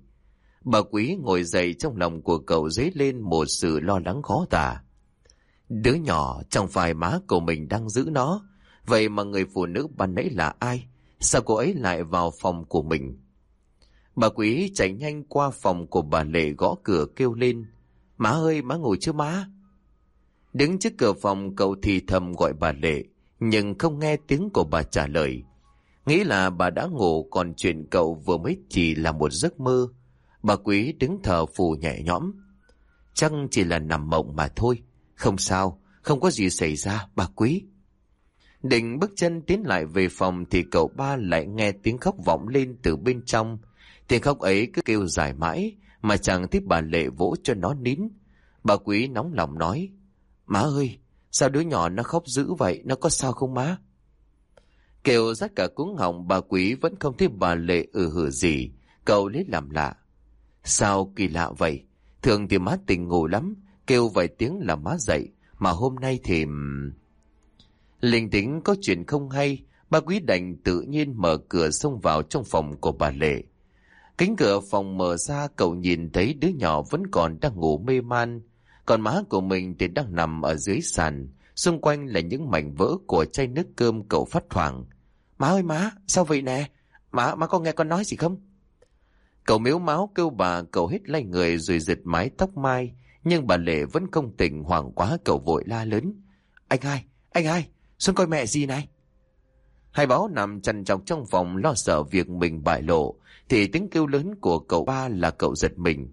Bà quý ngồi dậy trong lòng của cậu dấy lên một sự lo lắng khó tả. Đứa nhỏ trong phải má của mình đang giữ nó. Vậy mà người phụ nữ ban nãy là ai? Sao cô ấy lại vào phòng của mình? Bà quý chạy nhanh qua phòng của bà Lệ gõ cửa kêu lên. Má ơi, má ngủ chưa má? Đứng trước cửa phòng cậu thì thầm gọi bà Lệ, nhưng không nghe tiếng của bà trả lời. Nghĩ là bà đã ngủ còn chuyện cậu vừa mới chỉ là một giấc mơ. Bà Quý đứng thở phù nhẹ nhõm. Chắc chỉ là nằm mộng mà thôi. Không sao, không có gì xảy ra, bà Quý. Định bước chân tiến lại về phòng thì cậu ba lại nghe tiếng khóc vọng lên từ bên trong. Tiếng khóc ấy cứ kêu dài mãi, mà chẳng thích bà Lệ vỗ cho nó nín. Bà Quý nóng lòng nói, Má ơi, sao đứa nhỏ nó khóc dữ vậy, nó có sao không má? Kêu rát cả cuống họng bà Quý vẫn không thấy bà Lệ ừ hử gì, cậu lấy làm lạ. Sao kỳ lạ vậy? Thường thì má tỉnh ngủ lắm, kêu vài tiếng là má dậy, mà hôm nay thì... Linh tính có chuyện không hay, bà Quý đành tự nhiên mở cửa xông vào trong phòng của bà Lệ. Cánh cửa phòng mở ra cậu nhìn thấy đứa nhỏ vẫn còn đang ngủ mê man. Còn má của mình thì đang nằm ở dưới sàn. Xung quanh là những mảnh vỡ của chai nước cơm cậu phát thoảng. Má ơi má, sao vậy nè? Má, má có nghe con nói gì không? Cậu miếu máu kêu bà cậu hết lay người rồi giật mái tóc mai. Nhưng bà Lệ vẫn không tỉnh hoảng quá cậu vội la lớn. Anh hai, anh hai, xuống coi mẹ gì này. Hai báo nằm chằn chọc trong phòng lo sợ việc mình bại lộ. Thì tiếng kêu lớn của cậu ba là cậu giật mình.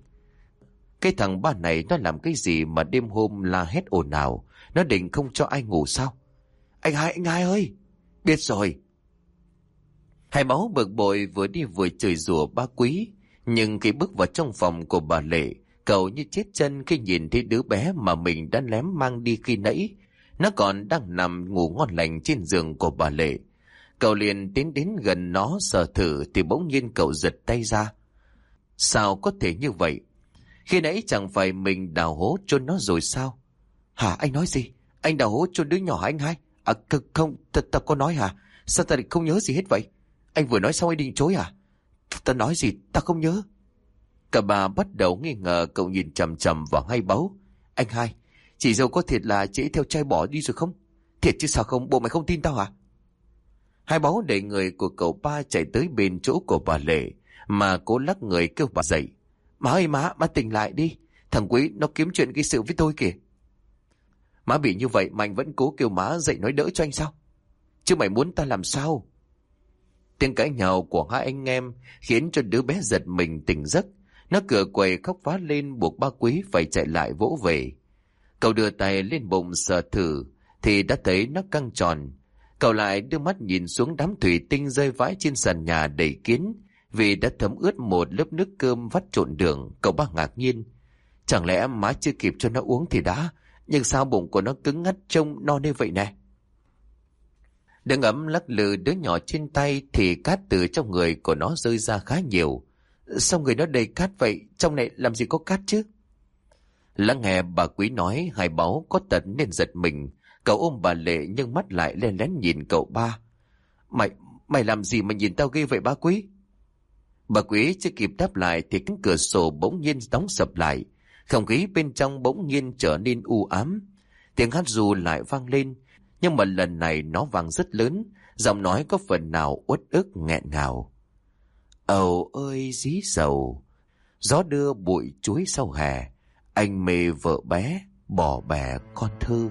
Cái thằng ba này nó làm cái gì mà đêm hôm la hét ồn ào. Nó định không cho ai ngủ sao? Anh hai, anh hai ơi! Biết rồi. Hai máu bực bội vừa đi vừa chửi rủa ba quý. Nhưng khi bước vào trong phòng của bà Lệ, cậu như chết chân khi nhìn thấy đứa bé mà mình đã lém mang đi khi nãy. Nó còn đang nằm ngủ ngon lành trên giường của bà Lệ. Cậu liền tiến đến gần nó sờ thử thì bỗng nhiên cậu giật tay ra. Sao có thể như vậy? Khi nãy chẳng phải mình đào hố chôn nó rồi sao? Hả anh nói gì? Anh đào hố chôn đứa nhỏ anh hai? À không, ta, ta có nói hả? Sao ta không nhớ gì hết vậy? Anh vừa nói xong anh định chối à? Ta nói gì ta không nhớ. Cả bà bắt đầu nghi ngờ cậu nhìn chầm chầm vào hai báu. Anh hai, chị dâu có thiệt là chị theo trai bỏ đi rồi không? Thiệt chứ sao không, bộ mày không tin tao hả? Hai báu đẩy người của cậu ba chạy tới bên chỗ của bà Lệ, mà cố lắc người kêu bà dậy. Má ơi má, má tỉnh lại đi. Thằng Quý nó kiếm chuyện gây sự với tôi kìa. Má bị như vậy mà anh vẫn cố kêu má dậy nói đỡ cho anh sao? Chứ mày muốn ta làm sao? Tiếng cãi nhau của hai anh em khiến cho đứa bé giật mình tỉnh giấc. Nó cửa quầy khóc phá lên buộc ba quý phải chạy lại vỗ về. Cậu đưa tay lên bụng sờ thử thì đã thấy nó căng tròn. Cậu lại đưa mắt nhìn xuống đám thủy tinh rơi vãi trên sàn nhà đầy kiến vì đã thấm ướt một lớp nước cơm vắt trộn đường. Cậu bác ngạc nhiên. Chẳng lẽ má chưa kịp cho nó uống thì đã, nhưng sao bụng của nó cứng ngắt trông no như vậy nè? Đứng ấm lắc lư đứa nhỏ trên tay thì cát từ trong người của nó rơi ra khá nhiều. Sao người nó đầy cát vậy? Trong này làm gì có cát chứ? Lắng nghe bà quý nói, hai báu có tật nên giật mình. Cậu ôm bà Lệ nhưng mắt lại lên lén nhìn cậu ba. Mày, mày làm gì mà nhìn tao ghê vậy ba quý? Bà quý chưa kịp đáp lại thì cánh cửa sổ bỗng nhiên đóng sập lại. Không khí bên trong bỗng nhiên trở nên u ám. Tiếng hát dù lại vang lên, nhưng mà lần này nó vang rất lớn, giọng nói có phần nào uất ức nghẹn ngào. Ầu ơi dí sầu, gió đưa bụi chuối sau hè, anh mê vợ bé, bỏ bè con thơ.